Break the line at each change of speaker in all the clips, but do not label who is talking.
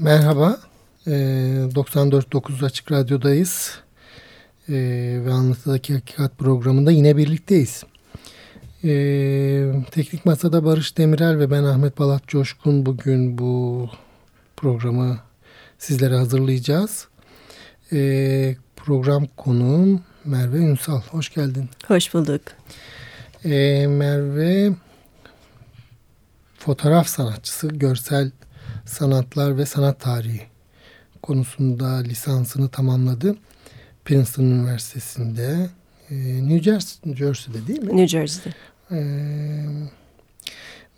Merhaba, e, 94.9 Açık Radyo'dayız e, ve Anlatıdaki Hakikat programında yine birlikteyiz. E, Teknik Masa'da Barış Demirel ve ben Ahmet Balat Coşkun bugün bu programı sizlere hazırlayacağız. E, program konuğum Merve Ünsal. Hoş geldin.
Hoş bulduk.
E, Merve fotoğraf sanatçısı, görsel sanatlar ve sanat tarihi konusunda lisansını tamamladı. Princeton Üniversitesi'nde, e, New Jersey, New Jersey'de değil mi?
New Jersey'de.
E,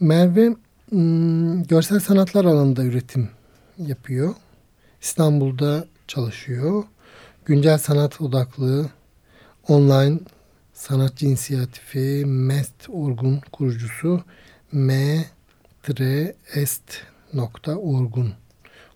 Merve hmm, görsel sanatlar alanında üretim yapıyor. İstanbul'da çalışıyor. Güncel sanat odaklı online sanatçı inisiyatifi MEST Orgun kurucusu M. Est.org'un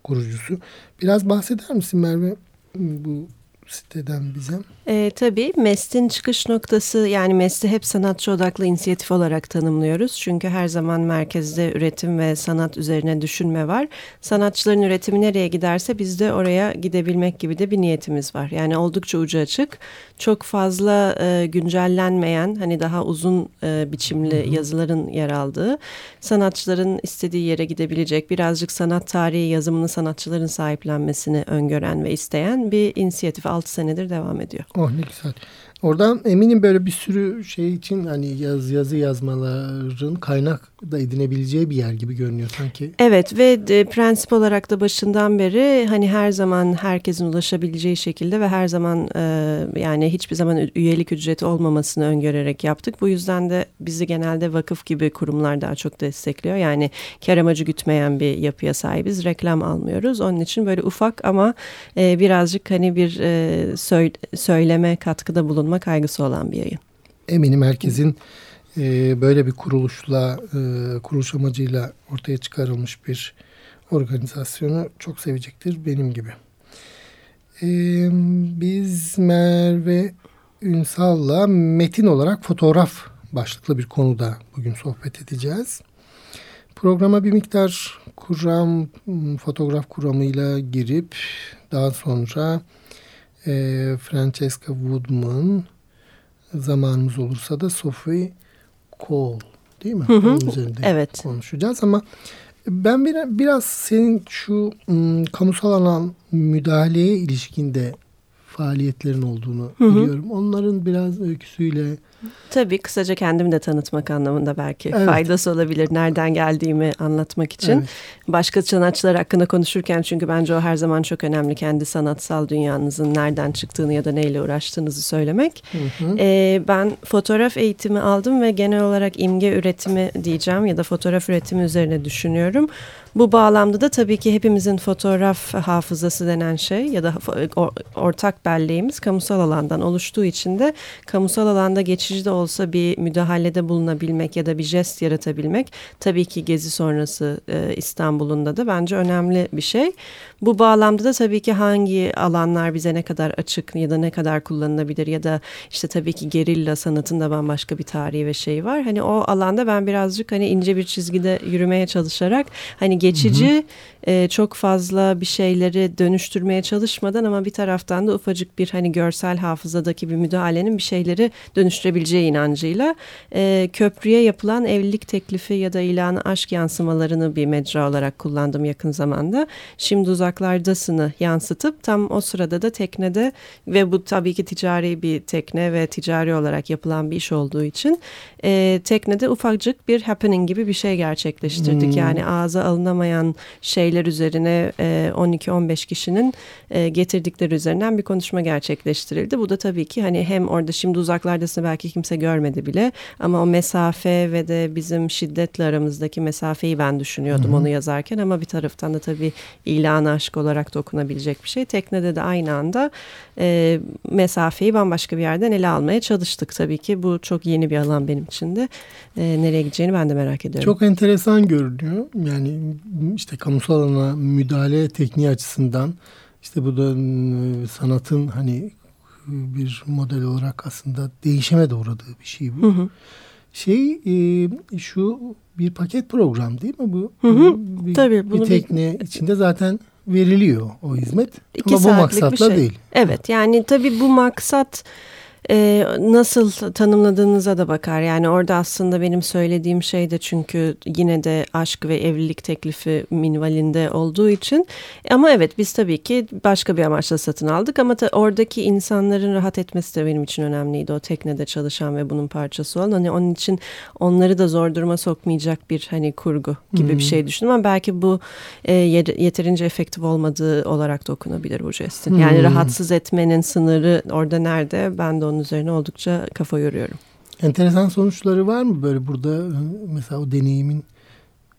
kurucusu. Biraz bahseder misin Merve bu siteden bize?
E, tabii MEST'in çıkış noktası yani MEST'i hep sanatçı odaklı inisiyatif olarak tanımlıyoruz. Çünkü her zaman merkezde üretim ve sanat üzerine düşünme var. Sanatçıların üretimi nereye giderse biz de oraya gidebilmek gibi de bir niyetimiz var. Yani oldukça ucu açık. Çok fazla e, güncellenmeyen hani daha uzun e, biçimli hı hı. yazıların yer aldığı sanatçıların istediği yere gidebilecek birazcık sanat tarihi yazımını sanatçıların sahiplenmesini öngören ve isteyen bir inisiyatif 6 senedir devam ediyor.
Oh ne güzel. Oradan eminim böyle bir sürü şey için hani yaz yazı yazmaların kaynak da edinebileceği bir yer gibi görünüyor sanki.
Evet ve de, prensip olarak da başından beri hani her zaman herkesin ulaşabileceği şekilde ve her zaman e, yani hiçbir zaman üyelik ücreti olmamasını öngörerek yaptık. Bu yüzden de bizi genelde vakıf gibi kurumlar daha çok destekliyor. Yani kar amacı gütmeyen bir yapıya sahibiz. Reklam almıyoruz. Onun için böyle ufak ama e, birazcık hani bir e, söyle, söyleme katkıda bulunma kaygısı olan bir yayın.
Eminim herkesin e, böyle bir kuruluşla, e, kuruluş amacıyla ortaya çıkarılmış bir organizasyonu çok sevecektir benim gibi. E, biz Merve Ünsal'la metin olarak fotoğraf başlıklı bir konuda bugün sohbet edeceğiz. Programa bir miktar kuram, fotoğraf kuramıyla girip daha sonra e, Francesca Woodman zamanımız olursa da Sophie Cole değil mi?
Hı hı. Onun üzerinde evet.
konuşacağız ama ben bir, biraz senin şu ım, kamusal alan müdahaleye ilişkinde faaliyetlerin olduğunu hı hı. biliyorum. Onların biraz öyküsüyle
Tabii kısaca kendimi de tanıtmak anlamında belki evet. faydası olabilir. Nereden geldiğimi anlatmak için. Evet. Başka sanatçılar hakkında konuşurken çünkü bence o her zaman çok önemli. Kendi sanatsal dünyanızın nereden çıktığını ya da neyle uğraştığınızı söylemek. Hı hı. Ee, ben fotoğraf eğitimi aldım ve genel olarak imge üretimi diyeceğim ya da fotoğraf üretimi üzerine düşünüyorum. Bu bağlamda da tabii ki hepimizin fotoğraf hafızası denen şey ya da ortak belleğimiz kamusal alandan oluştuğu için de kamusal alanda geçici de olsa bir müdahalede bulunabilmek ya da bir jest yaratabilmek tabii ki gezi sonrası e, İstanbul'un da bence önemli bir şey. Bu bağlamda da tabii ki hangi alanlar bize ne kadar açık ya da ne kadar kullanılabilir ya da işte tabii ki gerilla sanatın da bambaşka bir tarihi ve şey var. Hani o alanda ben birazcık hani ince bir çizgide yürümeye çalışarak hani geçici hı hı. E, çok fazla bir şeyleri dönüştürmeye çalışmadan ama bir taraftan da ufacık bir hani görsel hafızadaki bir müdahalenin bir şeyleri dönüştürebileceği inancıyla e, köprüye yapılan evlilik teklifi ya da ilanı aşk yansımalarını bir mecra olarak kullandım yakın zamanda. Şimdi uzaklardasını yansıtıp tam o sırada da teknede ve bu tabii ki ticari bir tekne ve ticari olarak yapılan bir iş olduğu için e, teknede ufacık bir happening gibi bir şey gerçekleştirdik. Hmm. Yani ağza alınamayan şeyler üzerine e, 12-15 kişinin e, getirdikleri üzerinden bir konuşma gerçekleştirildi. Bu da tabii ki hani hem orada şimdi uzaklardasını belki kimse görmedi bile ama o mesafe ve de bizim şiddetle aramızdaki mesafeyi ben düşünüyordum hmm. onu yazarken ama bir taraftan da tabii ilan aşk olarak dokunabilecek bir şey. Teknede de aynı anda e, mesafeyi bambaşka bir yerden ele almaya çalıştık tabii ki. Bu çok yeni bir alan benim için de. E, nereye gideceğini ben de merak ediyorum.
Çok enteresan görünüyor. Yani işte kamusal alana müdahale tekniği açısından işte bu da ıı, sanatın hani bir model olarak aslında değişime de uğradığı bir şey bu. Hı hı. Şey e, şu bir paket program değil mi bu?
Hı hı. Bir, Tabii.
Bunu bir tekne bir... içinde zaten veriliyor o hizmet.
İki
Ama bu maksatla
şey.
değil.
Evet yani tabii bu maksat e, nasıl tanımladığınıza da bakar. Yani orada aslında benim söylediğim şey de çünkü yine de aşk ve evlilik teklifi minvalinde olduğu için. Ama evet biz tabii ki başka bir amaçla satın aldık ama ta, oradaki insanların rahat etmesi de benim için önemliydi. O teknede çalışan ve bunun parçası olan. Hani onun için onları da zor duruma sokmayacak bir hani kurgu gibi hmm. bir şey düşündüm ama belki bu e, yeterince efektif olmadığı olarak da okunabilir bu jestin. Yani hmm. rahatsız etmenin sınırı orada nerede ben de onun üzerine oldukça kafa yoruyorum.
Enteresan sonuçları var mı böyle burada mesela o deneyimin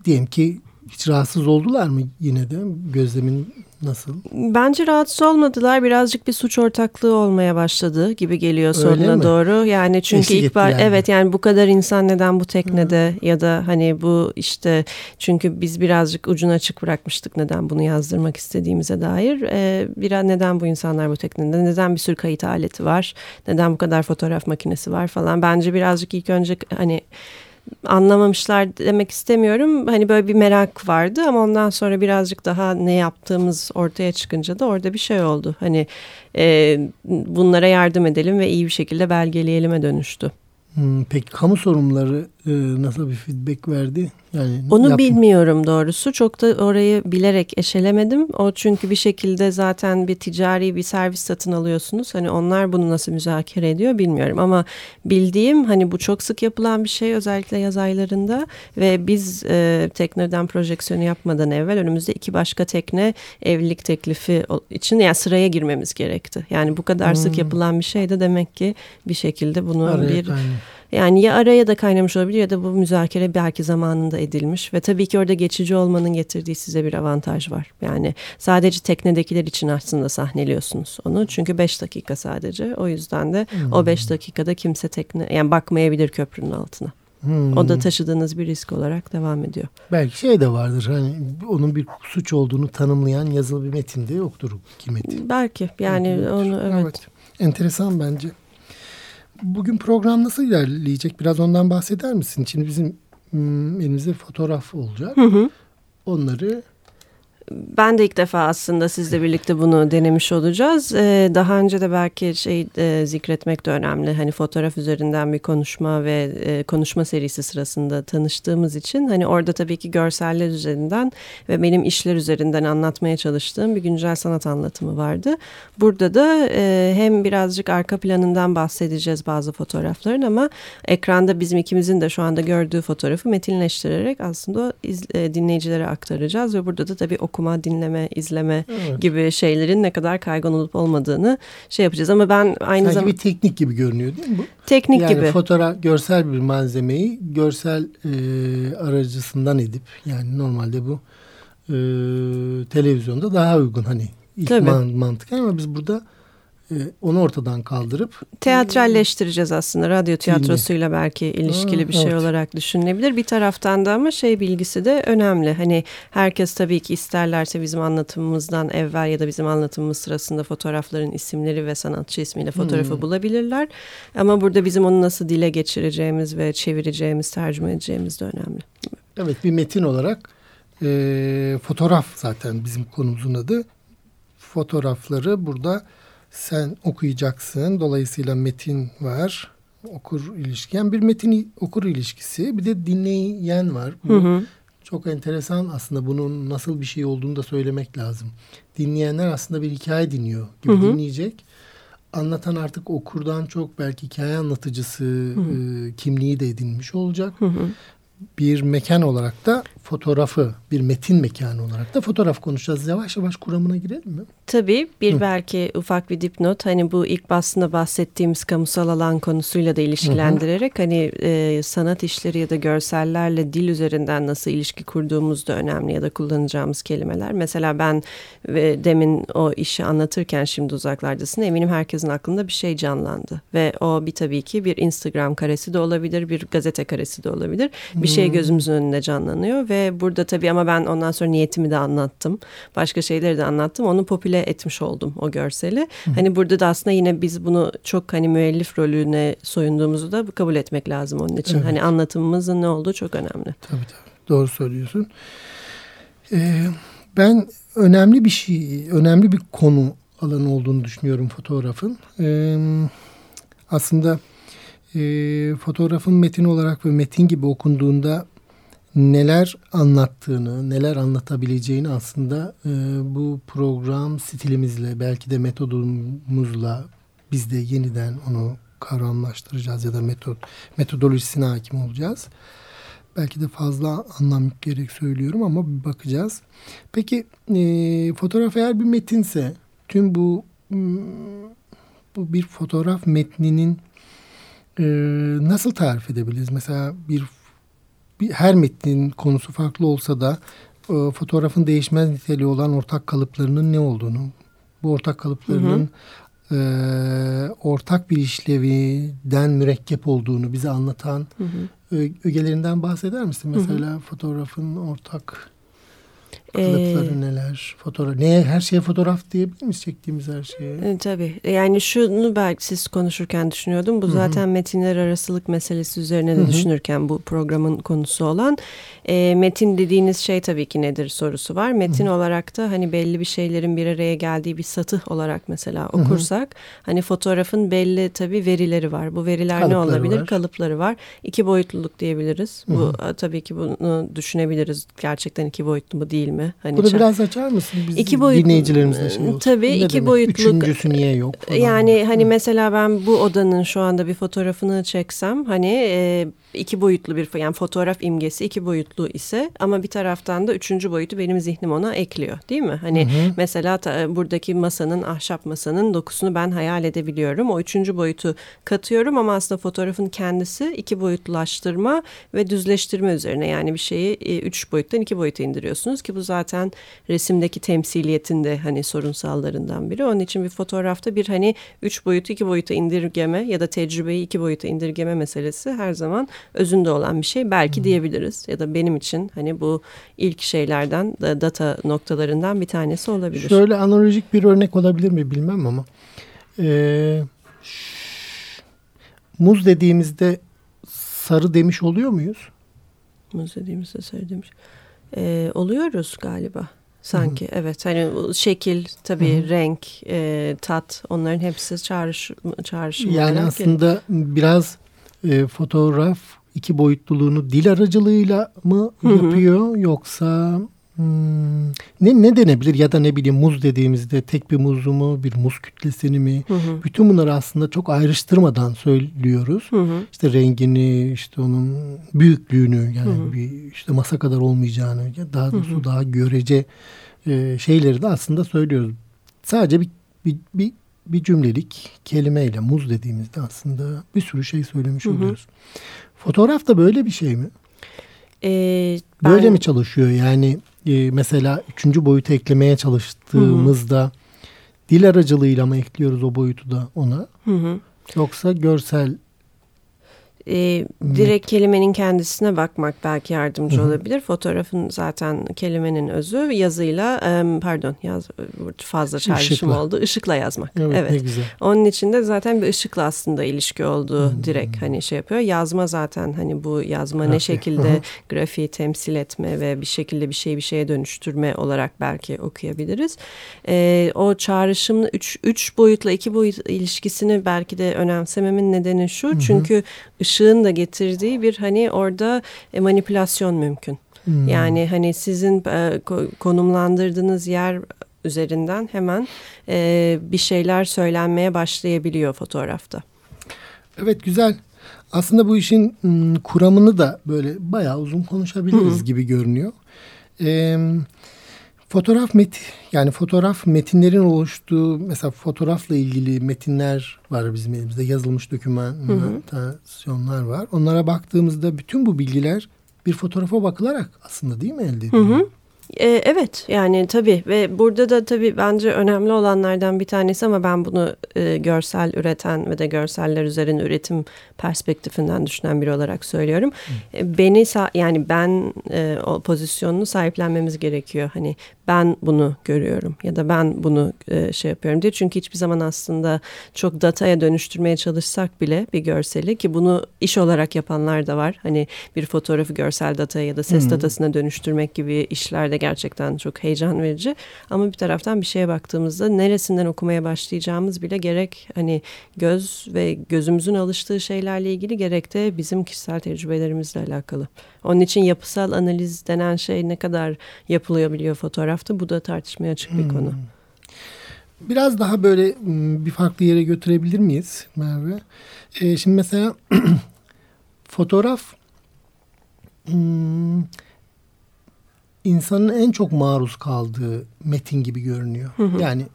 diyelim ki hiç rahatsız oldular mı yine de gözlemin Nasıl?
Bence rahatsız olmadılar. Birazcık bir suç ortaklığı olmaya başladı gibi geliyor sonuna doğru. Yani çünkü Eşlik ilk var evet yani bu kadar insan neden bu teknede Hı. ya da hani bu işte çünkü biz birazcık ucunu açık bırakmıştık neden bunu yazdırmak istediğimize dair. Ee, biraz neden bu insanlar bu teknede? Neden bir sürü kayıt aleti var? Neden bu kadar fotoğraf makinesi var falan? Bence birazcık ilk önce hani anlamamışlar demek istemiyorum. Hani böyle bir merak vardı ama ondan sonra birazcık daha ne yaptığımız ortaya çıkınca da orada bir şey oldu. Hani e, bunlara yardım edelim ve iyi bir şekilde belgeleyelim'e dönüştü.
Hmm, peki kamu sorumluları e, nasıl bir feedback verdi?
Yani Onu yapma. bilmiyorum doğrusu. Çok da orayı bilerek eşelemedim. O çünkü bir şekilde zaten bir ticari bir servis satın alıyorsunuz. Hani onlar bunu nasıl müzakere ediyor bilmiyorum. Ama bildiğim hani bu çok sık yapılan bir şey özellikle yaz aylarında. Ve biz e, tekneden projeksiyonu yapmadan evvel önümüzde iki başka tekne evlilik teklifi için yani sıraya girmemiz gerekti. Yani bu kadar hmm. sık yapılan bir şey de demek ki bir şekilde bunu Araya bir... Kaynağı yani ya araya da kaynamış olabilir ya da bu müzakere belki zamanında edilmiş ve tabii ki orada geçici olmanın getirdiği size bir avantaj var. Yani sadece teknedekiler için aslında sahneliyorsunuz onu. Çünkü beş dakika sadece. O yüzden de hmm. o beş dakikada kimse tekne yani bakmayabilir köprünün altına. Hmm. O da taşıdığınız bir risk olarak devam ediyor.
Belki şey de vardır hani onun bir suç olduğunu tanımlayan yazılı bir metinde yoktur ki metin.
Belki yani Belki onu evet. evet.
Enteresan bence. Bugün program nasıl ilerleyecek? Biraz ondan bahseder misin? Şimdi bizim hmm, elimizde fotoğraf olacak. Hı hı. Onları
ben de ilk defa aslında sizle birlikte bunu denemiş olacağız. Ee, daha önce de belki şey e, zikretmek de önemli. Hani fotoğraf üzerinden bir konuşma ve e, konuşma serisi sırasında tanıştığımız için hani orada tabii ki görseller üzerinden ve benim işler üzerinden anlatmaya çalıştığım bir güncel sanat anlatımı vardı. Burada da e, hem birazcık arka planından bahsedeceğiz bazı fotoğrafların ama ekranda bizim ikimizin de şu anda gördüğü fotoğrafı metinleştirerek aslında iz, e, dinleyicilere aktaracağız ve burada da tabii okuma okuma, dinleme, izleme evet. gibi şeylerin ne kadar kaygan olup olmadığını şey yapacağız. Ama ben aynı zamanda...
bir teknik gibi görünüyor değil mi bu?
Teknik
yani
gibi.
Yani fotoğraf, görsel bir malzemeyi görsel e, aracısından edip yani normalde bu e, televizyonda daha uygun hani ilk Tabii. mantık ama biz burada onu ortadan kaldırıp
teatralleştireceğiz aslında radyo tiyatrosuyla belki ilişkili bir şey evet. olarak düşünülebilir. Bir taraftan da ama şey bilgisi de önemli. Hani herkes tabii ki isterlerse bizim anlatımımızdan evvel ya da bizim anlatımımız sırasında fotoğrafların isimleri ve sanatçı ismiyle fotoğrafı hmm. bulabilirler. Ama burada bizim onu nasıl dile geçireceğimiz ve çevireceğimiz, tercüme edeceğimiz de önemli.
Evet bir metin olarak e, fotoğraf zaten bizim konumuzun adı. Fotoğrafları burada sen okuyacaksın. Dolayısıyla metin var. Okur ilişki. Yani bir metin okur ilişkisi. Bir de dinleyen var. Bu hı hı. çok enteresan aslında bunun nasıl bir şey olduğunu da söylemek lazım. Dinleyenler aslında bir hikaye dinliyor gibi hı hı. dinleyecek. Anlatan artık okurdan çok belki hikaye anlatıcısı hı hı. E, kimliği de edinmiş olacak. Hı hı bir mekan olarak da fotoğrafı, bir metin mekanı olarak da fotoğraf konuşacağız. Yavaş yavaş kuramına girelim mi?
Tabii. Bir Hı. belki ufak bir dipnot. Hani bu ilk basında bahsettiğimiz kamusal alan konusuyla da ilişkilendirerek Hı. hani e, sanat işleri ya da görsellerle dil üzerinden nasıl ilişki kurduğumuz da önemli ya da kullanacağımız kelimeler. Mesela ben ve demin o işi anlatırken şimdi uzaklardasın eminim herkesin aklında bir şey canlandı. Ve o bir tabii ki bir Instagram karesi de olabilir, bir gazete karesi de olabilir. Bir şey gözümüzün önünde canlanıyor ve burada tabii ama ben ondan sonra niyetimi de anlattım. Başka şeyleri de anlattım. Onu popüle etmiş oldum o görseli. Hı. Hani burada da aslında yine biz bunu çok hani müellif rolüne soyunduğumuzu da kabul etmek lazım onun için. Evet. Hani anlatımımızın ne olduğu çok önemli.
Tabii tabii. Doğru söylüyorsun. Ee, ben önemli bir şey, önemli bir konu alanı olduğunu düşünüyorum fotoğrafın. Ee, aslında e, fotoğrafın metin olarak ve metin gibi okunduğunda neler anlattığını, neler anlatabileceğini aslında e, bu program stilimizle, belki de metodumuzla biz de yeniden onu kavramlaştıracağız ya da metod metodolojisine hakim olacağız. Belki de fazla anlam gerek söylüyorum ama bir bakacağız. Peki e, fotoğraf eğer bir metinse tüm bu bu bir fotoğraf metninin e, nasıl tarif edebiliriz? Mesela bir, bir her metnin konusu farklı olsa da e, fotoğrafın değişmez niteliği olan ortak kalıplarının ne olduğunu, bu ortak kalıplarının hı hı. E, ortak bir işleviden mürekkep olduğunu bize anlatan hı hı. ögelerinden bahseder misin? Mesela hı hı. fotoğrafın ortak Kılıkları ee, neler? Fotoğraf. Neye her şeye fotoğraf diyebilir miyiz çektiğimiz her şeye?
E, tabii. Yani şunu belki siz konuşurken düşünüyordum. Bu Hı-hı. zaten metinler arasılık meselesi üzerine de Hı-hı. düşünürken bu programın konusu olan. E, metin dediğiniz şey tabii ki nedir sorusu var. Metin Hı-hı. olarak da hani belli bir şeylerin bir araya geldiği bir satıh olarak mesela okursak Hı-hı. hani fotoğrafın belli tabii verileri var. Bu veriler Kalıpları ne olabilir? Var. Kalıpları var. İki boyutluluk diyebiliriz. Hı-hı. Bu tabii ki bunu düşünebiliriz. Gerçekten iki boyutlu mu değil mi? Mi?
Hani Bunu biraz açar mısın? Biz iki boyutlu, dinleyicilerimizle şey olsun.
Tabii ne iki demek? boyutlu.
Üçüncüsü niye yok?
Falan. Yani hani Hı. mesela ben bu odanın şu anda bir fotoğrafını çeksem hani e, iki boyutlu bir yani fotoğraf imgesi iki boyutlu ise ama bir taraftan da üçüncü boyutu benim zihnim ona ekliyor değil mi? Hani hı hı. mesela ta, buradaki masanın ahşap masanın dokusunu ben hayal edebiliyorum. O üçüncü boyutu katıyorum ama aslında fotoğrafın kendisi iki boyutlulaştırma ve düzleştirme üzerine yani bir şeyi e, üç boyuttan iki boyuta indiriyorsunuz ki bu zaten resimdeki temsiliyetinde hani sorunsallarından biri. Onun için bir fotoğrafta bir hani üç boyutu iki boyuta indirgeme ya da tecrübeyi iki boyuta indirgeme meselesi her zaman özünde olan bir şey belki hmm. diyebiliriz. Ya da benim için hani bu ilk şeylerden data noktalarından bir tanesi olabilir.
Şöyle analojik bir örnek olabilir mi bilmem ama ee, muz dediğimizde sarı demiş oluyor muyuz?
Muz dediğimizde sarı demiş. Ee, oluyoruz galiba. Sanki Hı-hı. evet hani şekil tabii Hı-hı. renk e, tat onların hepsi çağrış çağrışım
yani aslında gelir. biraz e, fotoğraf iki boyutluluğunu dil aracılığıyla mı Hı-hı. yapıyor yoksa hmm, ne ne denebilir ya da ne bileyim muz dediğimizde tek bir muzu mu bir muz kütlesini mi Hı-hı. bütün bunları aslında çok ayrıştırmadan söylüyoruz. Hı-hı. İşte rengini işte onun büyüklüğünü yani Hı-hı. bir işte masa kadar olmayacağını daha doğrusu daha görece e, şeyleri de aslında söylüyoruz. Sadece bir, bir, bir bir cümlelik kelimeyle muz dediğimizde aslında bir sürü şey söylemiş oluyoruz. Fotoğraf da böyle bir şey mi? Ee, ben... Böyle mi çalışıyor? Yani e, mesela üçüncü boyutu eklemeye çalıştığımızda hı hı. dil aracılığıyla mı ekliyoruz o boyutu da ona? Hı hı. Yoksa görsel
e, direkt kelimenin kendisine bakmak belki yardımcı Hı-hı. olabilir. Fotoğrafın zaten kelimenin özü yazıyla e, pardon yaz fazla çağrışım oldu. Işıkla yazmak. Evet. evet. Ne güzel. Onun içinde zaten bir ışıkla aslında ilişki olduğu Hı-hı. direkt hani şey yapıyor. Yazma zaten hani bu yazma Grafi. ne şekilde Hı-hı. grafiği temsil etme ve bir şekilde bir şeyi bir şeye dönüştürme olarak belki okuyabiliriz. E, o çağrışımlı üç, üç boyutla iki boyut ilişkisini belki de önemsememin nedeni şu. Hı-hı. Çünkü ışığın da getirdiği bir hani orada e, manipülasyon mümkün. Hmm. Yani hani sizin e, konumlandırdığınız yer üzerinden hemen e, bir şeyler söylenmeye başlayabiliyor fotoğrafta.
Evet güzel. Aslında bu işin kuramını da böyle bayağı uzun konuşabiliriz Hı. gibi görünüyor. Evet Fotoğraf met yani fotoğraf metinlerin oluştuğu mesela fotoğrafla ilgili metinler var bizim elimizde yazılmış dokümantasyonlar var. Onlara baktığımızda bütün bu bilgiler bir fotoğrafa bakılarak aslında değil mi elde ediliyor? Hı hı.
E, evet yani tabii ve burada da tabii bence önemli olanlardan bir tanesi ama ben bunu e, görsel üreten ve de görseller üzerine üretim perspektifinden düşünen biri olarak söylüyorum. E, beni yani ben e, o pozisyonunu sahiplenmemiz gerekiyor. Hani ben bunu görüyorum ya da ben bunu e, şey yapıyorum diye. Çünkü hiçbir zaman aslında çok dataya dönüştürmeye çalışsak bile bir görseli ki bunu iş olarak yapanlar da var. Hani bir fotoğrafı görsel dataya ya da ses hmm. datasına dönüştürmek gibi işlerde gerçekten çok heyecan verici. Ama bir taraftan bir şeye baktığımızda neresinden okumaya başlayacağımız bile gerek hani göz ve gözümüzün alıştığı şeylerle ilgili gerek de bizim kişisel tecrübelerimizle alakalı. Onun için yapısal analiz denen şey ne kadar yapılıyor biliyor fotoğrafta bu da tartışmaya açık bir hmm. konu.
Biraz daha böyle bir farklı yere götürebilir miyiz Merve? Ee, şimdi mesela fotoğraf hmm, insanın en çok maruz kaldığı metin gibi görünüyor. Hı hı. Yani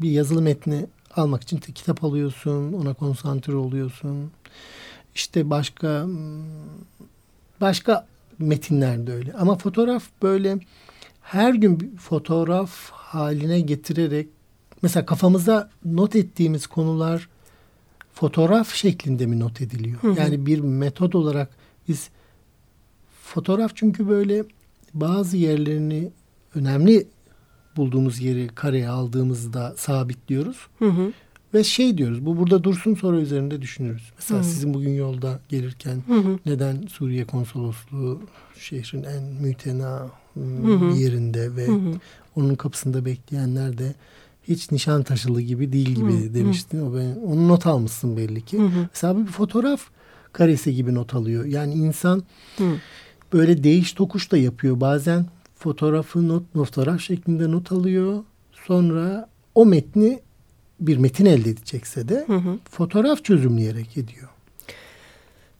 bir yazılı metni almak için kitap alıyorsun, ona konsantre oluyorsun. İşte başka başka metinler de öyle. Ama fotoğraf böyle her gün bir fotoğraf haline getirerek mesela kafamıza not ettiğimiz konular fotoğraf şeklinde mi not ediliyor? Hı hı. Yani bir metod olarak biz fotoğraf çünkü böyle bazı yerlerini önemli bulduğumuz yeri kareye aldığımızda sabitliyoruz. Hı hı. Ve şey diyoruz bu burada dursun sonra üzerinde düşünürüz. Mesela hı. sizin bugün yolda gelirken hı hı. neden Suriye konsolosluğu şehrin en mütena hı hı. yerinde ve hı hı. onun kapısında bekleyenler de hiç nişan taşılı gibi değil gibi hı, demiştin. Hı. O ben onu not almışsın belli ki. Hı hı. Mesela bir fotoğraf karesi gibi not alıyor. Yani insan hı. böyle değiş tokuş da yapıyor. Bazen fotoğrafı not fotoğraf şeklinde not alıyor. Sonra o metni bir metin elde edecekse de hı hı. fotoğraf çözümleyerek ediyor.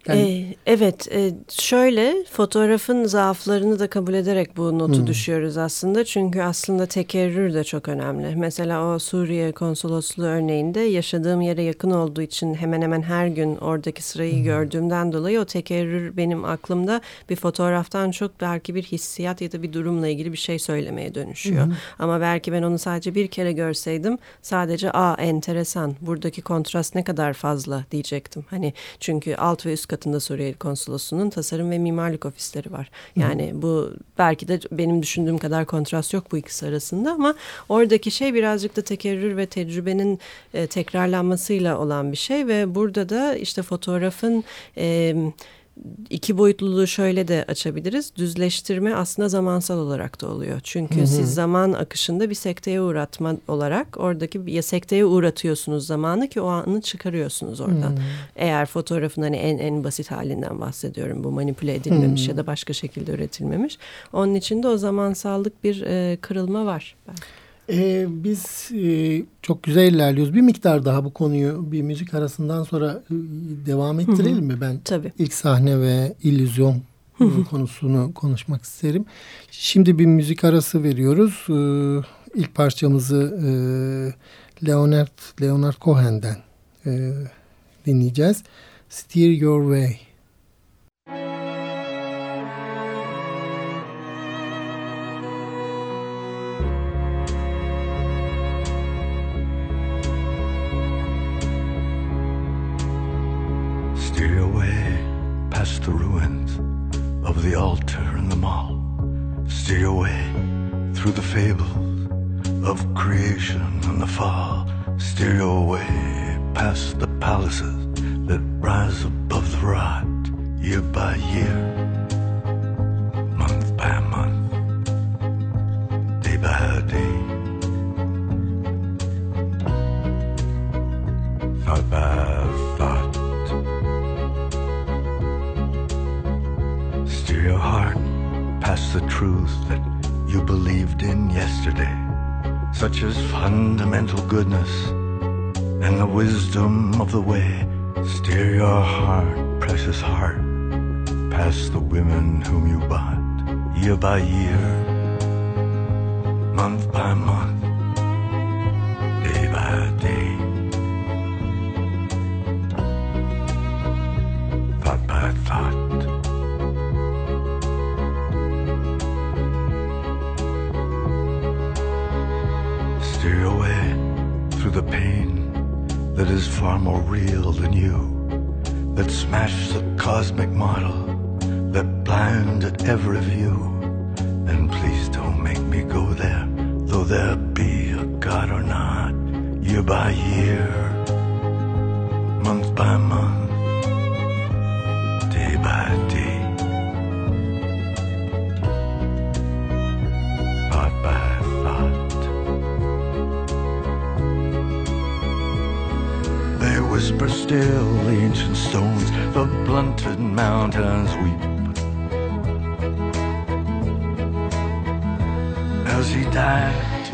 Yani... Ee, evet e, şöyle fotoğrafın zaaflarını da kabul ederek bu notu hmm. düşüyoruz aslında. Çünkü aslında tekerrür de çok önemli. Mesela o Suriye konsolosluğu örneğinde yaşadığım yere yakın olduğu için hemen hemen her gün oradaki sırayı hmm. gördüğümden dolayı o tekerrür benim aklımda bir fotoğraftan çok belki bir hissiyat ya da bir durumla ilgili bir şey söylemeye dönüşüyor. Hmm. Ama belki ben onu sadece bir kere görseydim sadece aa enteresan buradaki kontrast ne kadar fazla diyecektim. Hani çünkü alt ve üst katında Suriye Konsolosu'nun tasarım ve mimarlık ofisleri var. Yani Hı. bu belki de benim düşündüğüm kadar kontrast yok bu ikisi arasında ama oradaki şey birazcık da tekerrür ve tecrübenin e, tekrarlanmasıyla olan bir şey ve burada da işte fotoğrafın e, iki boyutluluğu şöyle de açabiliriz. Düzleştirme aslında zamansal olarak da oluyor. Çünkü hı hı. siz zaman akışında bir sekteye uğratma olarak oradaki ya sekteye uğratıyorsunuz zamanı ki o anı çıkarıyorsunuz oradan. Hı. Eğer fotoğrafın hani en en basit halinden bahsediyorum. Bu manipüle edilmemiş hı. ya da başka şekilde üretilmemiş. Onun için de o zamansallık bir e, kırılma var. Belki.
Ee, biz e, çok güzel ilerliyoruz. Bir miktar daha bu konuyu bir müzik arasından sonra e, devam ettirelim Hı-hı. mi? Ben Tabii. ilk sahne ve illüzyon Hı-hı. konusunu konuşmak isterim. Şimdi bir müzik arası veriyoruz. Ee, ilk parçamızı e, Leonard Leonard Cohen'den e, dinleyeceğiz. Steer Your Way. Through the fables of creation and the fall. Steer your way past the palaces that rise above the rot, year by year, month by month, day by day. Thought by heart past the truth that you believed in yesterday, such as fundamental goodness and the wisdom of the way. Steer your heart, precious heart, past the women whom you bought, year by year, month by month,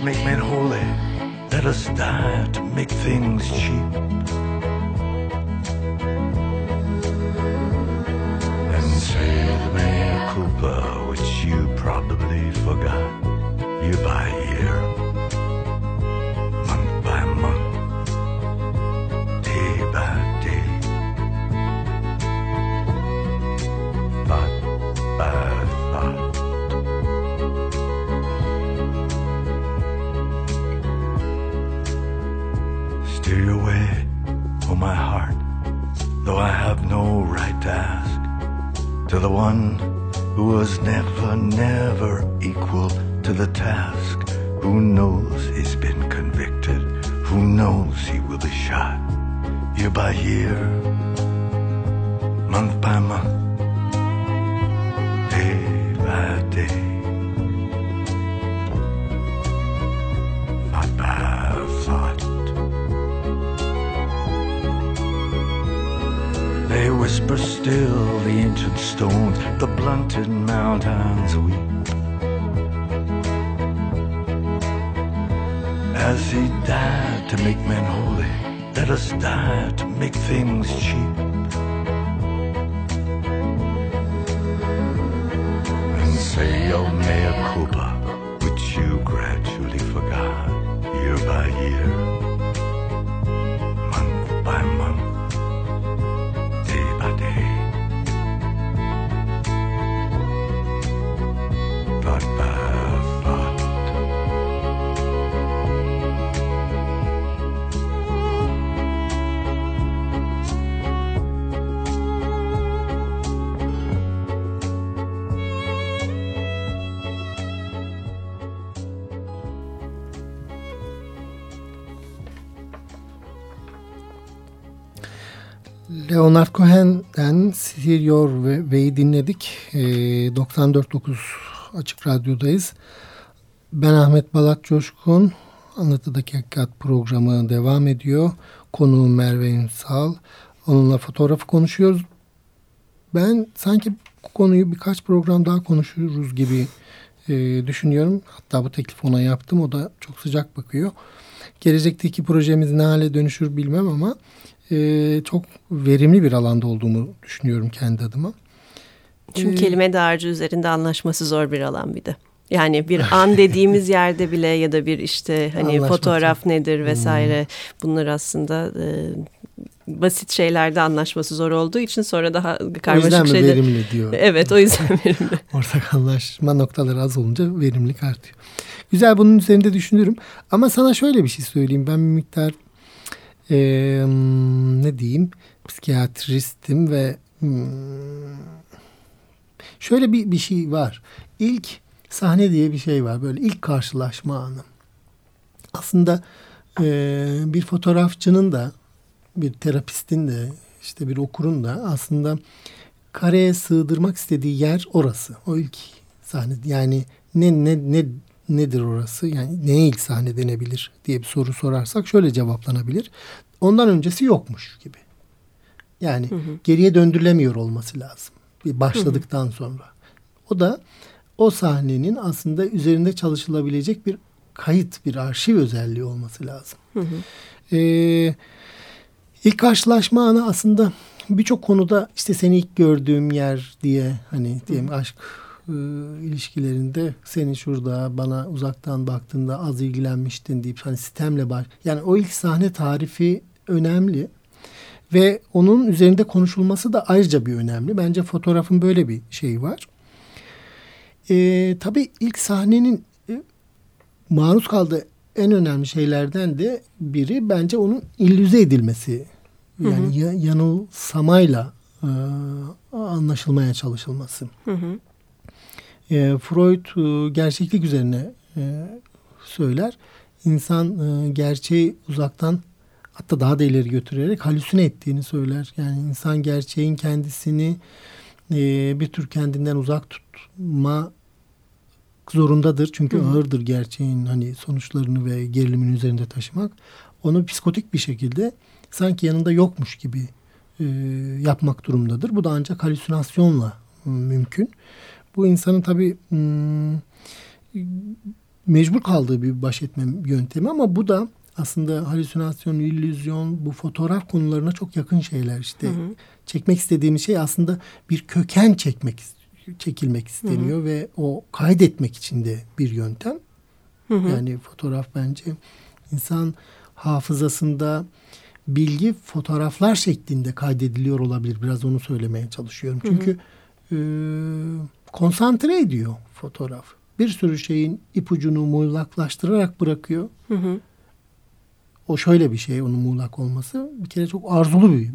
make men holy, let us die to make things cheap. The task, who knows he's been convicted, who knows he will be shot, year by year, things
Leonard Cohen'den Your Way'i dinledik. E, 94.9 Açık Radyo'dayız. Ben Ahmet Balat Coşkun. Anlatıdaki Hakikat programı devam ediyor. Konuğum Merve Ünsal. Onunla fotoğrafı konuşuyoruz. Ben sanki bu konuyu birkaç program daha konuşuruz gibi e, düşünüyorum. Hatta bu teklif ona yaptım. O da çok sıcak bakıyor. Gelecekteki projemiz ne hale dönüşür bilmem ama e, çok verimli bir alanda olduğumu düşünüyorum kendi adıma.
Çünkü ee, kelime dağarcığı üzerinde anlaşması zor bir alan bir de. Yani bir an dediğimiz yerde bile ya da bir işte hani fotoğraf nedir vesaire hmm. bunlar aslında e, basit şeylerde anlaşması zor olduğu için sonra daha karmaşık
şeyler. O yüzden
şeyler...
verimli diyor.
Evet o yüzden verimli.
Ortak anlaşma noktaları az olunca verimlilik artıyor. Güzel bunun üzerinde düşünürüm. Ama sana şöyle bir şey söyleyeyim. Ben bir miktar e, ne diyeyim psikiyatristim ve hmm, şöyle bir, bir şey var. İlk sahne diye bir şey var. Böyle ilk karşılaşma anı. Aslında e, bir fotoğrafçının da bir terapistin de işte bir okurun da aslında kareye sığdırmak istediği yer orası. O ilk sahne yani ne ne ne nedir orası? Yani neye ilk sahne denebilir diye bir soru sorarsak şöyle cevaplanabilir. Ondan öncesi yokmuş gibi. Yani hı hı. geriye döndürülemiyor olması lazım. Bir başladıktan hı hı. sonra. O da o sahnenin aslında üzerinde çalışılabilecek bir kayıt, bir arşiv özelliği olması lazım. Hı hı. Ee, ilk karşılaşma anı aslında birçok konuda işte seni ilk gördüğüm yer diye hani diyelim aşk e, ilişkilerinde seni şurada bana uzaktan baktığında az ilgilenmiştin deyip hani sistemle baş yani o ilk sahne tarifi önemli ve onun üzerinde konuşulması da ayrıca bir önemli. Bence fotoğrafın böyle bir şeyi var. Ee, tabii ilk sahnenin e, maruz kaldığı en önemli şeylerden de biri bence onun illüze edilmesi. Yani hı hı. yanılsamayla e, anlaşılmaya çalışılması. Hı hı. E, Freud e, gerçeklik üzerine e, söyler. İnsan e, gerçeği uzaktan hatta daha da ileri götürerek halüsine ettiğini söyler. Yani insan gerçeğin kendisini e, bir tür kendinden uzak tutma zorundadır. Çünkü Hı. ağırdır gerçeğin hani sonuçlarını ve gerilimin üzerinde taşımak. Onu psikotik bir şekilde sanki yanında yokmuş gibi e, yapmak durumundadır. Bu da ancak halüsinasyonla e, mümkün. Bu insanın tabii hmm, mecbur kaldığı bir baş etme yöntemi ama bu da aslında halüsinasyon, illüzyon, bu fotoğraf konularına çok yakın şeyler işte. Hı hı. Çekmek istediğimiz şey aslında bir köken çekmek çekilmek isteniyor hı hı. ve o kaydetmek için de bir yöntem. Hı hı. Yani fotoğraf bence insan hafızasında bilgi fotoğraflar şeklinde kaydediliyor olabilir. Biraz onu söylemeye çalışıyorum. Çünkü hı hı. E, konsantre ediyor fotoğraf. Bir sürü şeyin ipucunu muğlaklaştırarak bırakıyor. Hı hı. O şöyle bir şey onun muğlak olması. Bir kere çok arzulu bir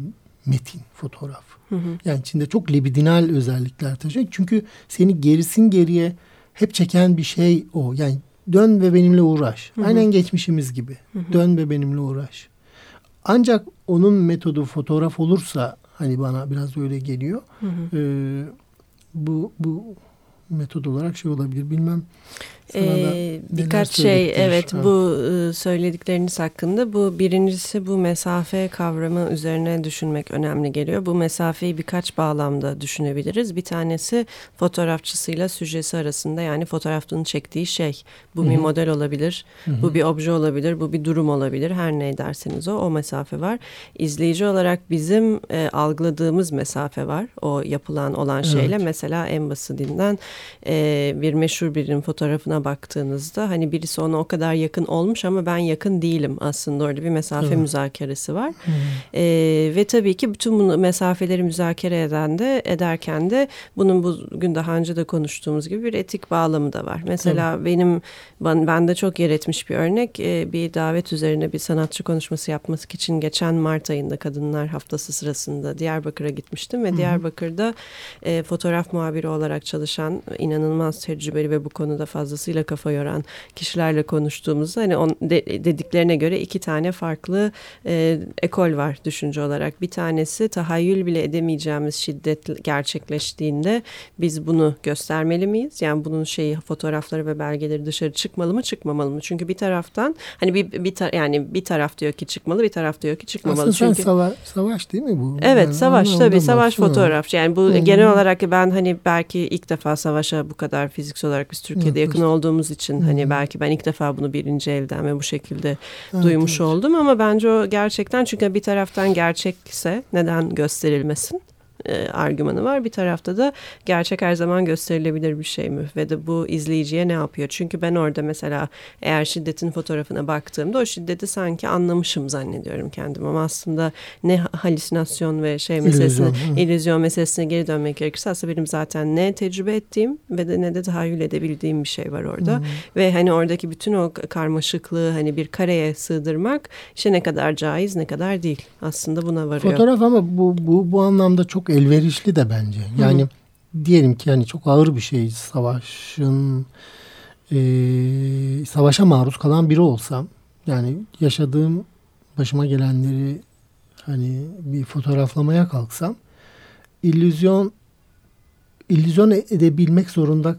metin, fotoğraf. Hı hı. Yani içinde çok libidinal özellikler taşıyor. Çünkü seni gerisin geriye hep çeken bir şey o. Yani dön ve benimle uğraş. Hı hı. Aynen geçmişimiz gibi. Hı hı. Dön ve benimle uğraş. Ancak onun metodu fotoğraf olursa hani bana biraz öyle geliyor. Hı hı. E, bu bu metod olarak şey olabilir bilmem.
Ee, birkaç şey evet ha. bu e, söyledikleriniz hakkında bu birincisi bu mesafe kavramı üzerine düşünmek önemli geliyor. Bu mesafeyi birkaç bağlamda düşünebiliriz. Bir tanesi fotoğrafçısıyla süjesi arasında yani fotoğrafını çektiği şey. Bu Hı -hı. bir model olabilir, Hı -hı. bu bir obje olabilir, bu bir durum olabilir. Her ne derseniz o o mesafe var. İzleyici olarak bizim e, algıladığımız mesafe var. O yapılan olan şeyle evet. mesela en basitinden e, bir meşhur birinin fotoğrafına baktığınızda hani birisi ona o kadar yakın olmuş ama ben yakın değilim aslında orada bir mesafe evet. müzakeresi var. Hmm. E, ve tabii ki bütün bu mesafeleri müzakere eden de ederken de bunun bugün daha önce de konuştuğumuz gibi bir etik bağlamı da var. Mesela evet. benim ben, bende çok yer etmiş bir örnek e, bir davet üzerine bir sanatçı konuşması yapması için geçen Mart ayında Kadınlar Haftası sırasında Diyarbakır'a gitmiştim ve hmm. Diyarbakır'da e, fotoğraf muhabiri olarak çalışan inanılmaz tecrübeli ve bu konuda fazlasıyla kafa yoran kişilerle konuştuğumuzda hani on, de, dediklerine göre iki tane farklı e, ekol var düşünce olarak. Bir tanesi tahayyül bile edemeyeceğimiz şiddet gerçekleştiğinde biz bunu göstermeli miyiz? Yani bunun şeyi fotoğrafları ve belgeleri dışarı çıkmalı mı çıkmamalı mı? Çünkü bir taraftan hani bir, bir tar yani bir taraf diyor ki çıkmalı bir taraf diyor ki çıkmamalı.
Aslında
Çünkü
sava savaş değil mi bu?
Evet yani savaş tabii savaş fotoğraf. Yani bu hmm. genel olarak ben hani belki ilk defa savaşa bu kadar fiziksel olarak biz Türkiye'de yakın olduğumuz için hmm. hani belki ben ilk defa bunu birinci elden ve bu şekilde evet, duymuş evet. oldum ama bence o gerçekten çünkü bir taraftan gerçekse neden gösterilmesin? E, argümanı var. Bir tarafta da gerçek her zaman gösterilebilir bir şey mi? Ve de bu izleyiciye ne yapıyor? Çünkü ben orada mesela eğer şiddetin fotoğrafına baktığımda o şiddeti sanki anlamışım zannediyorum kendim. Ama aslında ne halüsinasyon ve şey meselesine, illüzyon, illüzyon meselesine geri dönmek gerekirse aslında benim zaten ne tecrübe ettiğim ve de ne de tahayyül edebildiğim bir şey var orada. Hı. Ve hani oradaki bütün o karmaşıklığı hani bir kareye sığdırmak işte ne kadar caiz ne kadar değil. Aslında buna varıyor.
Fotoğraf ama bu, bu, bu anlamda çok elverişli de bence. Yani Hı. diyelim ki yani çok ağır bir şey savaşın e, savaşa maruz kalan biri olsam yani yaşadığım başıma gelenleri hani bir fotoğraflamaya kalksam illüzyon illüzyon edebilmek zorunda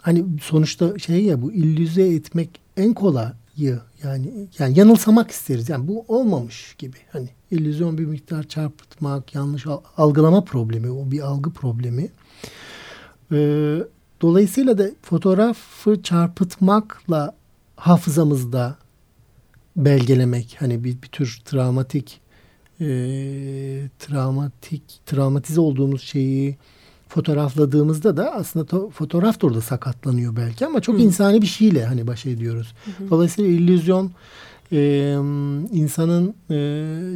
hani sonuçta şey ya bu illüze etmek en kolay yani yani yanılsamak isteriz. Yani bu olmamış gibi. Hani illüzyon bir miktar çarpıtmak, yanlış algılama problemi, o bir algı problemi. Ee, dolayısıyla da fotoğrafı çarpıtmakla hafızamızda belgelemek hani bir, bir tür travmatik e, travmatik travmatize olduğumuz şeyi fotoğrafladığımızda da aslında fotoğraf da orada sakatlanıyor belki ama çok Hı. insani bir şeyle hani baş ediyoruz. Hı. Dolayısıyla illüzyon e, insanın e,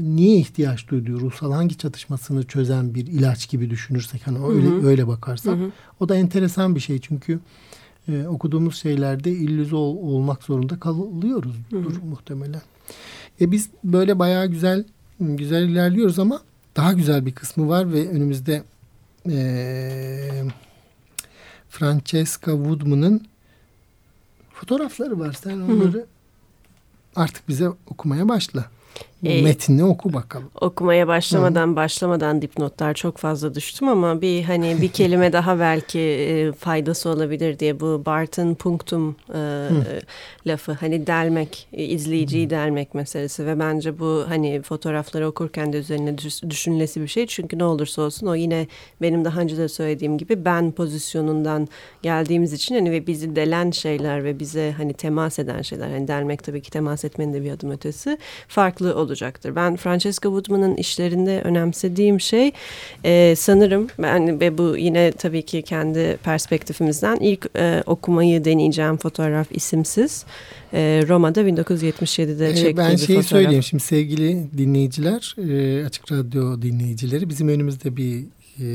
niye ihtiyaç duyduğu ruhsal hangi çatışmasını çözen bir ilaç gibi düşünürsek hani öyle Hı. öyle bakarsak Hı. o da enteresan bir şey çünkü e, okuduğumuz şeylerde illüze ol, olmak zorunda kalıyoruz muhtemelen. E biz böyle bayağı güzel güzel ilerliyoruz ama daha güzel bir kısmı var ve önümüzde e, Francesca Woodman'ın fotoğrafları var. Sen onları hı hı. Artık bize okumaya başla. E, Metnini oku bakalım.
Okumaya başlamadan Hı. başlamadan dipnotlar çok fazla düştüm ama bir hani bir kelime daha belki e, faydası olabilir diye bu Barton Punctum e, lafı hani delmek, e, izleyiciyi Hı. delmek meselesi ve bence bu hani fotoğrafları okurken de üzerine düşünülesi bir şey. Çünkü ne olursa olsun o yine benim daha önce de söylediğim gibi ben pozisyonundan geldiğimiz için hani ve bizi delen şeyler ve bize hani temas eden şeyler hani delmek tabii ki temas etmenin de bir adım ötesi farklı olur olacaktır. Ben Francesca Woodman'ın işlerinde önemsediğim şey e, sanırım ben ve bu yine tabii ki kendi perspektifimizden ilk e, okumayı deneyeceğim fotoğraf isimsiz. E, Roma'da 1977'de e, çektiği ben bir şeyi
söyleyeyim şimdi sevgili dinleyiciler, e, Açık Radyo dinleyicileri bizim önümüzde bir e,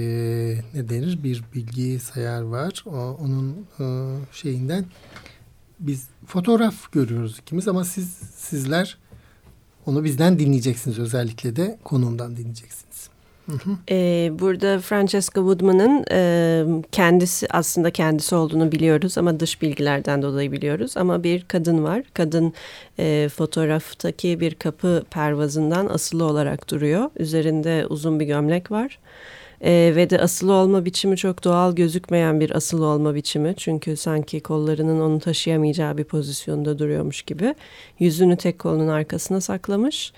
ne denir bir bilgi sayar var. O, onun e, şeyinden biz fotoğraf görüyoruz ikimiz ama siz sizler onu bizden dinleyeceksiniz özellikle de konumdan dinleyeceksiniz.
Ee, burada Francesca Woodman'ın e, kendisi aslında kendisi olduğunu biliyoruz ama dış bilgilerden dolayı biliyoruz. Ama bir kadın var. Kadın e, fotoğraftaki bir kapı pervazından asılı olarak duruyor. Üzerinde uzun bir gömlek var. E, ve de asılı olma biçimi çok doğal gözükmeyen bir asılı olma biçimi. Çünkü sanki kollarının onu taşıyamayacağı bir pozisyonda duruyormuş gibi. Yüzünü tek kolunun arkasına saklamış.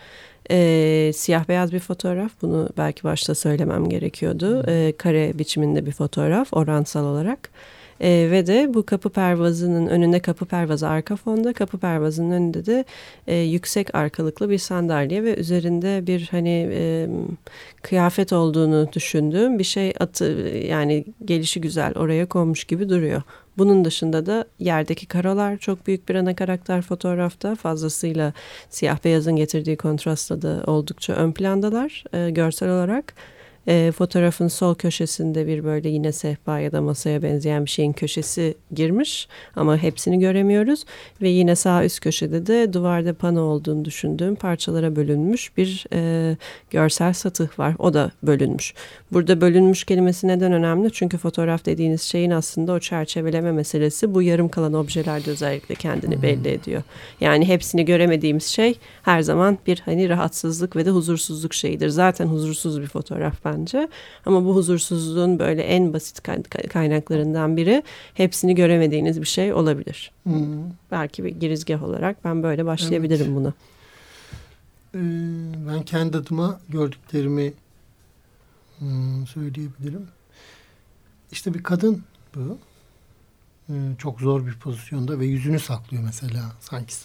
E, siyah beyaz bir fotoğraf. Bunu belki başta söylemem gerekiyordu. E, kare biçiminde bir fotoğraf oransal olarak. E, ve de bu kapı pervazının önünde kapı pervazı arka fonda, kapı pervazının önünde de e, yüksek arkalıklı bir sandalye ve üzerinde bir hani e, kıyafet olduğunu düşündüğüm bir şey atı yani gelişi güzel oraya konmuş gibi duruyor. Bunun dışında da yerdeki karolar çok büyük bir ana karakter fotoğrafta fazlasıyla siyah beyazın getirdiği kontrastla da oldukça ön plandalar e, görsel olarak. E, fotoğrafın sol köşesinde bir böyle yine sehpa ya da masaya benzeyen bir şeyin köşesi girmiş ama hepsini göremiyoruz. Ve yine sağ üst köşede de duvarda pano olduğunu düşündüğüm parçalara bölünmüş bir e, görsel satıh var. O da bölünmüş. Burada bölünmüş kelimesi neden önemli? Çünkü fotoğraf dediğiniz şeyin aslında o çerçeveleme meselesi bu yarım kalan objelerde özellikle kendini hmm. belli ediyor. Yani hepsini göremediğimiz şey her zaman bir hani rahatsızlık ve de huzursuzluk şeyidir. Zaten huzursuz bir fotoğraf bence. Ama bu huzursuzluğun böyle en basit kaynaklarından biri hepsini göremediğiniz bir şey olabilir. Hmm. Belki bir girizgah olarak ben böyle başlayabilirim evet. buna.
Ee, ben kendi adıma gördüklerimi hmm, söyleyebilirim. İşte bir kadın bu. Ee, çok zor bir pozisyonda ve yüzünü saklıyor mesela. Sanki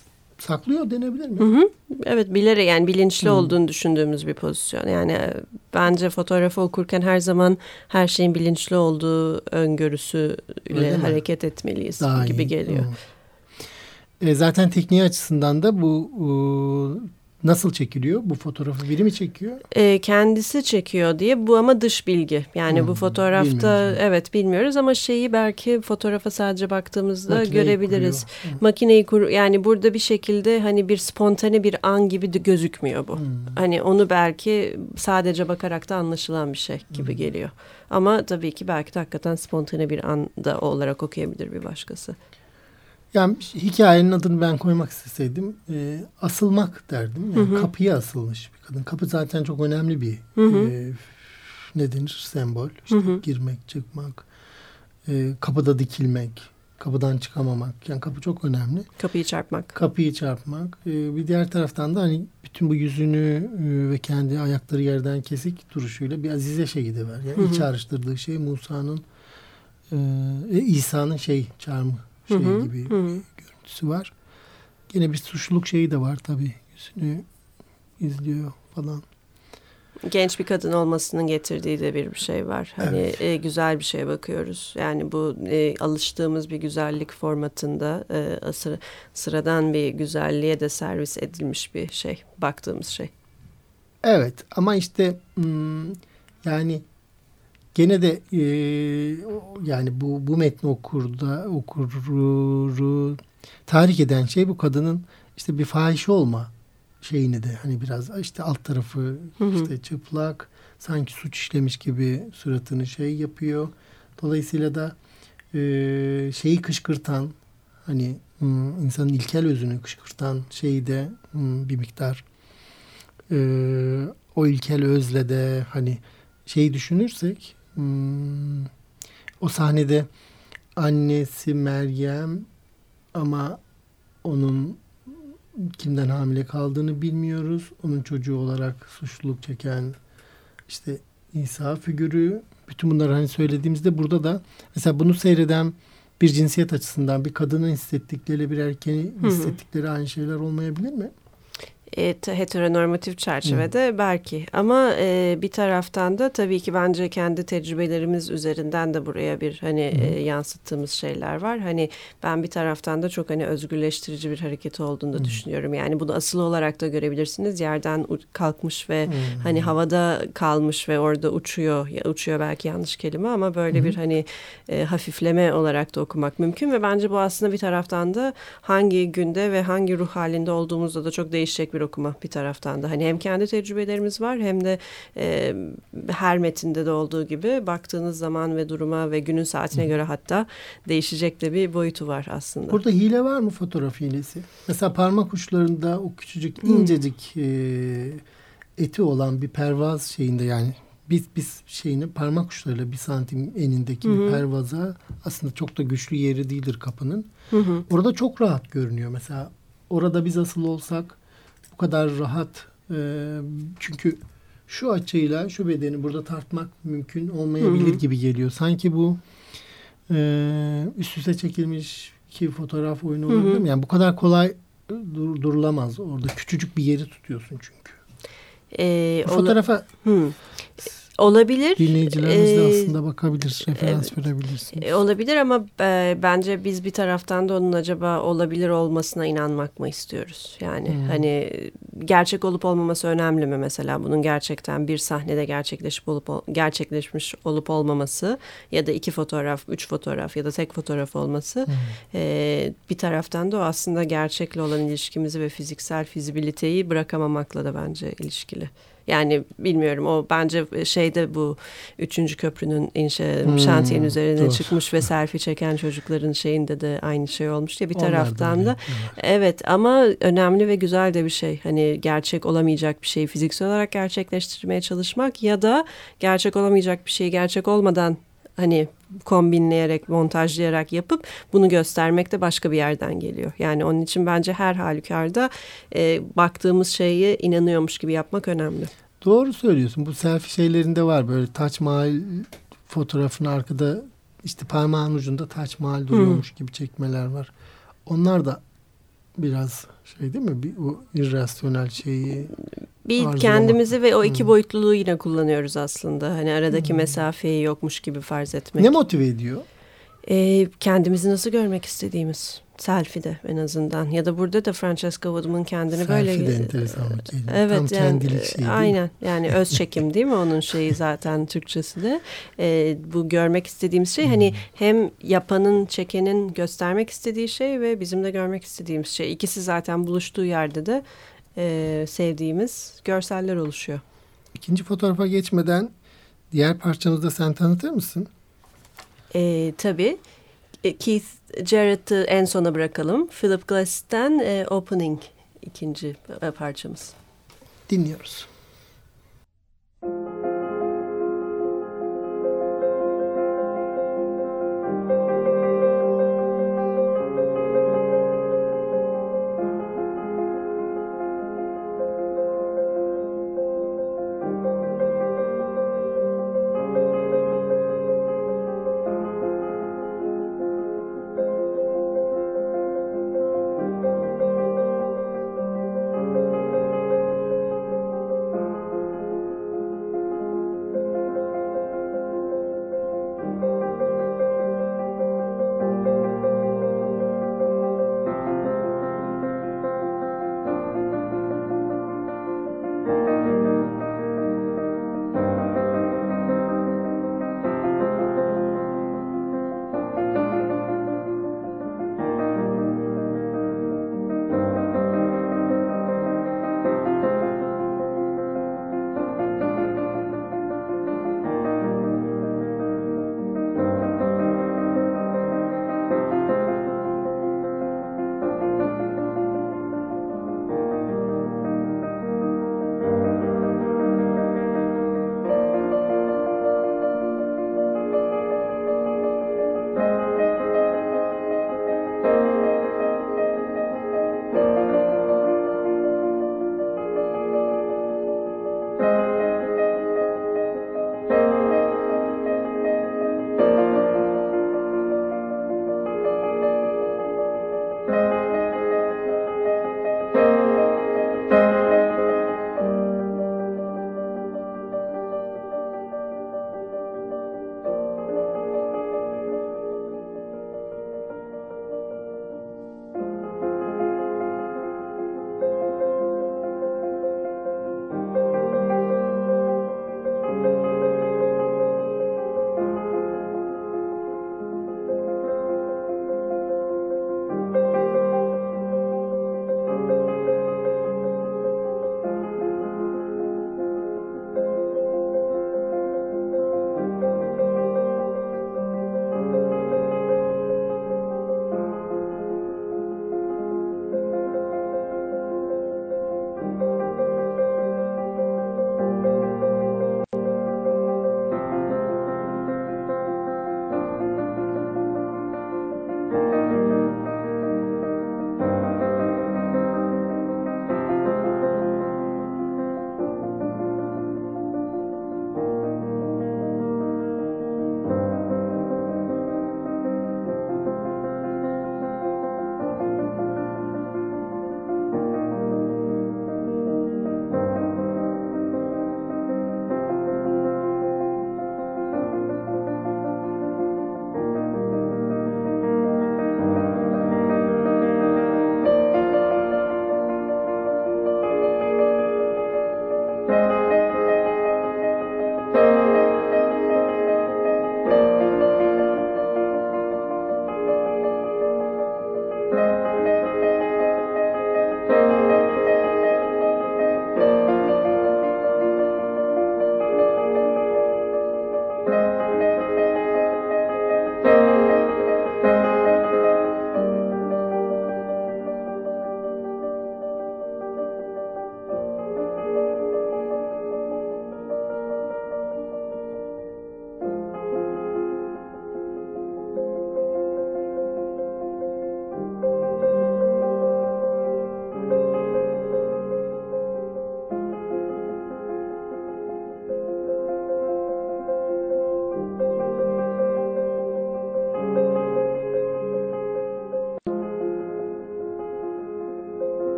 saklıyor denebilir mi? Hı hı.
Evet bilerek yani bilinçli hı. olduğunu düşündüğümüz bir pozisyon. Yani e, bence fotoğrafı okurken her zaman her şeyin bilinçli olduğu öngörüsüyle hareket etmeliyiz Daha gibi iyi. geliyor.
Hı. E, zaten tekniği açısından da bu Nasıl çekiliyor? Bu fotoğrafı biri mi çekiyor?
E, kendisi çekiyor diye bu ama dış bilgi. Yani hmm, bu fotoğrafta evet bilmiyoruz ama şeyi belki fotoğrafa sadece baktığımızda Makineyi görebiliriz. Kuruyor. Makineyi kur yani burada bir şekilde hani bir spontane bir an gibi de gözükmüyor bu. Hmm. Hani onu belki sadece bakarak da anlaşılan bir şey gibi hmm. geliyor. Ama tabii ki belki de hakikaten spontane bir anda olarak okuyabilir bir başkası.
Yani hikayenin adını ben koymak isteseydim e, asılmak derdim. Yani hı hı. kapıya asılmış bir kadın. Kapı zaten çok önemli bir hı hı. E, ne denir sembol. İşte hı hı. girmek, çıkmak, e, kapıda dikilmek, kapıdan çıkamamak. Yani kapı çok önemli.
Kapıyı çarpmak.
Kapıyı çarpmak. E, bir diğer taraftan da hani bütün bu yüzünü e, ve kendi ayakları yerden kesik duruşuyla bir azize şeyi de var. Yani hı hı. çağrıştırdığı şey Musa'nın e, e İsa'nın şey çarmı şey hı hı, gibi hı. görüntüsü var. Yine bir suçluluk şeyi de var tabii. Yüzünü izliyor falan.
Genç bir kadın olmasının getirdiği de bir şey var. Hani evet. e, güzel bir şeye bakıyoruz. Yani bu e, alıştığımız bir güzellik formatında e, sıra, sıradan bir güzelliğe de servis edilmiş bir şey. Baktığımız şey.
Evet ama işte hmm, yani gene de e, yani bu bu metni okurda okuru tahrik eden şey bu kadının işte bir fahişe olma şeyini de hani biraz işte alt tarafı hı hı. işte çıplak sanki suç işlemiş gibi suratını şey yapıyor. Dolayısıyla da e, şeyi kışkırtan hani insanın ilkel özünü kışkırtan şeyi de bir miktar e, o ilkel özle de hani şeyi düşünürsek hmm, o sahnede annesi Meryem ama onun kimden hamile kaldığını bilmiyoruz. Onun çocuğu olarak suçluluk çeken işte İsa figürü bütün bunları hani söylediğimizde burada da mesela bunu seyreden bir cinsiyet açısından bir kadının hissettikleri bir erkeğin hissettikleri aynı şeyler olmayabilir mi?
E, heteronormatif çerçevede hmm. belki ama e, bir taraftan da tabii ki bence kendi tecrübelerimiz üzerinden de buraya bir hani hmm. e, yansıttığımız şeyler var. Hani ben bir taraftan da çok hani özgürleştirici bir hareket olduğunu da hmm. düşünüyorum. Yani bunu asıl olarak da görebilirsiniz. Yerden kalkmış ve hmm. hani havada kalmış ve orada uçuyor. Ya, uçuyor belki yanlış kelime ama böyle hmm. bir hani e, hafifleme olarak da okumak mümkün ve bence bu aslında bir taraftan da hangi günde ve hangi ruh halinde olduğumuzda da çok değişecek bir okuma bir taraftan da. Hani hem kendi tecrübelerimiz var hem de e, her metinde de olduğu gibi baktığınız zaman ve duruma ve günün saatine göre hatta değişecek de bir boyutu var aslında.
Burada hile var mı fotoğraf hilesi? Mesela parmak uçlarında o küçücük incecik e, eti olan bir pervaz şeyinde yani biz biz şeyini parmak uçlarıyla bir santim enindeki hı hı. bir pervaza aslında çok da güçlü yeri değildir kapının. Hı hı. Orada çok rahat görünüyor. Mesela orada biz asıl olsak bu kadar rahat e, çünkü şu açıyla şu bedeni burada tartmak mümkün olmayabilir hı hı. gibi geliyor. Sanki bu e, üst üste çekilmiş iki fotoğraf oyunu olabilir mi? Yani bu kadar kolay dur, durulamaz orada. Küçücük bir yeri tutuyorsun çünkü. Ee, fotoğrafa hı.
Olabilir.
Dinleyicilerimiz de ee, aslında bakabilir, referans e, verebilirsiniz.
Olabilir ama e, bence biz bir taraftan da onun acaba olabilir olmasına inanmak mı istiyoruz? Yani hmm. hani gerçek olup olmaması önemli mi mesela? Bunun gerçekten bir sahnede gerçekleşip olup gerçekleşmiş olup olmaması ya da iki fotoğraf, üç fotoğraf ya da tek fotoğraf olması hmm. e, bir taraftan da o aslında gerçekle olan ilişkimizi ve fiziksel fizibiliteyi bırakamamakla da bence ilişkili. Yani bilmiyorum o bence şeyde bu üçüncü köprünün inşa hmm, şantiyenin üzerine doğru. çıkmış ve selfie çeken çocukların şeyinde de aynı şey olmuş diye bir Onlar taraftan da, da evet ama önemli ve güzel de bir şey. Hani gerçek olamayacak bir şeyi fiziksel olarak gerçekleştirmeye çalışmak ya da gerçek olamayacak bir şeyi gerçek olmadan hani kombinleyerek, montajlayarak yapıp bunu göstermek de başka bir yerden geliyor. Yani onun için bence her halükarda e, baktığımız şeyi inanıyormuş gibi yapmak önemli.
Doğru söylüyorsun. Bu selfie şeylerinde var böyle Taç Mahal fotoğrafın arkada işte parmağın ucunda Taç Mahal duruyormuş hmm. gibi çekmeler var. Onlar da biraz şey değil mi? Bir, o irrasyonel şeyi
bir arzulamak. kendimizi ve o iki hmm. boyutluluğu yine kullanıyoruz aslında. Hani aradaki hmm. mesafeyi yokmuş gibi farz etmek.
Ne motive ediyor?
Ee, kendimizi nasıl görmek istediğimiz. Selfie'de en azından. Ya da burada da Francesca Woodman kendini
Selfie
böyle...
Selfie de enteresan bir kelime. Evet. Tam yani, kendilik şey
Aynen. Yani öz çekim değil mi onun şeyi zaten Türkçesi de. Ee, bu görmek istediğimiz şey hani hmm. hem yapanın, çekenin göstermek istediği şey ve bizim de görmek istediğimiz şey. İkisi zaten buluştuğu yerde de e, sevdiğimiz görseller oluşuyor.
İkinci fotoğrafa geçmeden diğer parçamızda sen tanıtır mısın?
E, tabii. E, Keith Jarrett'ı en sona bırakalım. Philip Glass'ten e, Opening ikinci e, parçamız.
Dinliyoruz.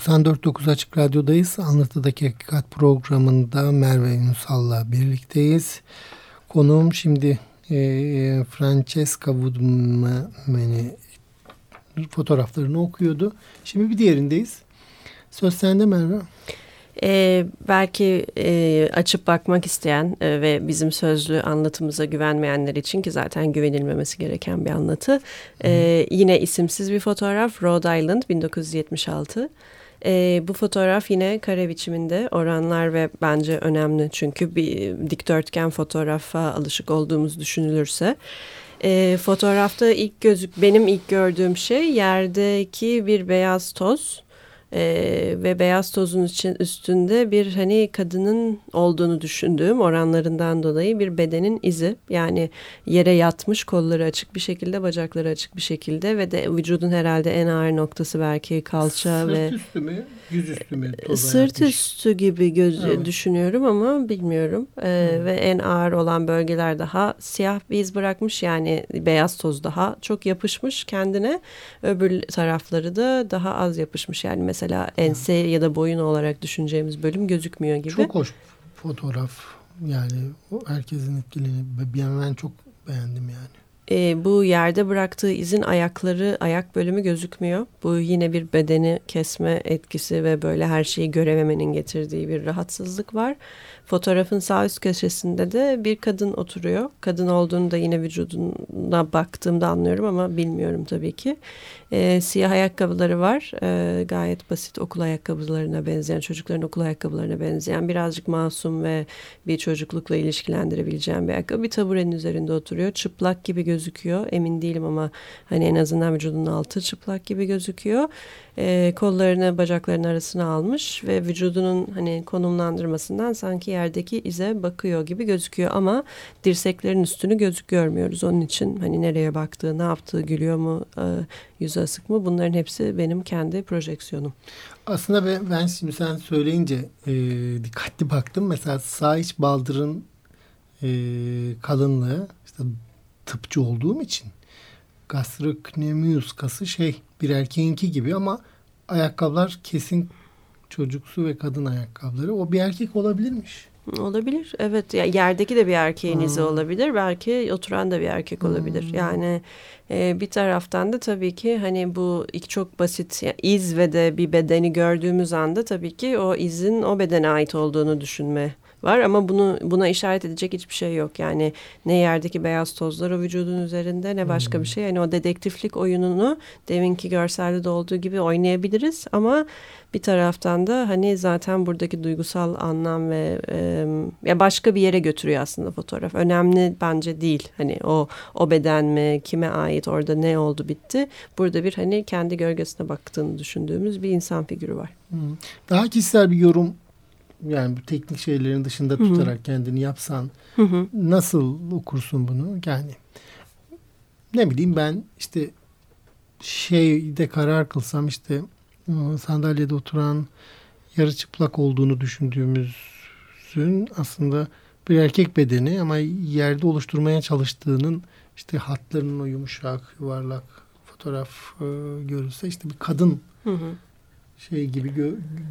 94.9 Açık Radyo'dayız. Anlatıdaki Hakikat programında Merve Ünsal'la birlikteyiz. Konuğum şimdi e, Francesca Woodman'i fotoğraflarını okuyordu. Şimdi bir diğerindeyiz. Söz sende Merve.
Ee, belki e, açıp bakmak isteyen e, ve bizim sözlü anlatımıza güvenmeyenler için ki zaten güvenilmemesi gereken bir anlatı. E, yine isimsiz bir fotoğraf Rhode Island 1976. E, bu fotoğraf yine kare biçiminde. Oranlar ve bence önemli. Çünkü bir dikdörtgen fotoğrafa alışık olduğumuz düşünülürse. E, fotoğrafta ilk gözük benim ilk gördüğüm şey yerdeki bir beyaz toz ee, ve beyaz tozun için üstünde bir hani kadının olduğunu düşündüğüm oranlarından dolayı bir bedenin izi. Yani yere yatmış kolları açık bir şekilde bacakları açık bir şekilde ve de vücudun herhalde en ağır noktası belki kalça
Sırt
ve
üstü mü yüzüstü mü
sırt üstü gibi göz evet. düşünüyorum ama bilmiyorum ee, hmm. ve en ağır olan bölgeler daha siyah bir iz bırakmış yani beyaz toz daha çok yapışmış kendine öbür tarafları da daha az yapışmış yani mesela ense ya da boyun olarak düşüneceğimiz bölüm gözükmüyor gibi.
Çok hoş fotoğraf yani herkesin etkileni ben çok beğendim yani.
E, bu yerde bıraktığı izin ayakları, ayak bölümü gözükmüyor. Bu yine bir bedeni kesme etkisi ve böyle her şeyi görememenin getirdiği bir rahatsızlık var. Fotoğrafın sağ üst köşesinde de bir kadın oturuyor. Kadın olduğunu da yine vücuduna baktığımda anlıyorum ama bilmiyorum tabii ki. E, siyah ayakkabıları var. E, gayet basit okul ayakkabılarına benzeyen, çocukların okul ayakkabılarına benzeyen birazcık masum ve bir çocuklukla ilişkilendirebileceğim bir ayakkabı. Bir taburenin üzerinde oturuyor. Çıplak gibi gözüküyor. Emin değilim ama hani en azından vücudunun altı çıplak gibi gözüküyor e, kollarını bacaklarının arasına almış ve vücudunun hani konumlandırmasından sanki yerdeki ize bakıyor gibi gözüküyor ama dirseklerin üstünü gözük görmüyoruz. Onun için hani nereye baktığı, ne yaptığı, gülüyor mu, e, yüzü asık mı bunların hepsi benim kendi projeksiyonum.
Aslında ben, şimdi sen söyleyince e, dikkatli baktım. Mesela sağ iç baldırın e, kalınlığı işte tıpçı olduğum için gastrocnemius kası şey bir erkeğinki gibi ama ayakkabılar kesin çocuksu ve kadın ayakkabıları. O bir erkek olabilirmiş.
Olabilir. Evet. Ya yerdeki de bir erkeğin hmm. izi olabilir. Belki oturan da bir erkek olabilir. Hmm. Yani e, bir taraftan da tabii ki hani bu ilk çok basit yani iz ve de bir bedeni gördüğümüz anda tabii ki o izin o bedene ait olduğunu düşünme var ama bunu buna işaret edecek hiçbir şey yok. Yani ne yerdeki beyaz tozlar o vücudun üzerinde ne başka hmm. bir şey. Yani o dedektiflik oyununu deminki görselde de olduğu gibi oynayabiliriz ama bir taraftan da hani zaten buradaki duygusal anlam ve e, ya başka bir yere götürüyor aslında fotoğraf. Önemli bence değil. Hani o o beden mi, kime ait, orada ne oldu bitti. Burada bir hani kendi gölgesine baktığını düşündüğümüz bir insan figürü var.
Daha kişisel bir yorum yani bu teknik şeylerin dışında tutarak Hı-hı. kendini yapsan Hı-hı. nasıl okursun bunu? Yani ne bileyim ben işte şeyde karar kılsam işte sandalyede oturan yarı çıplak olduğunu düşündüğümüzün aslında bir erkek bedeni ama yerde oluşturmaya çalıştığının işte hatlarının o yumuşak, yuvarlak fotoğraf e, görülse işte bir kadın hı hı şey gibi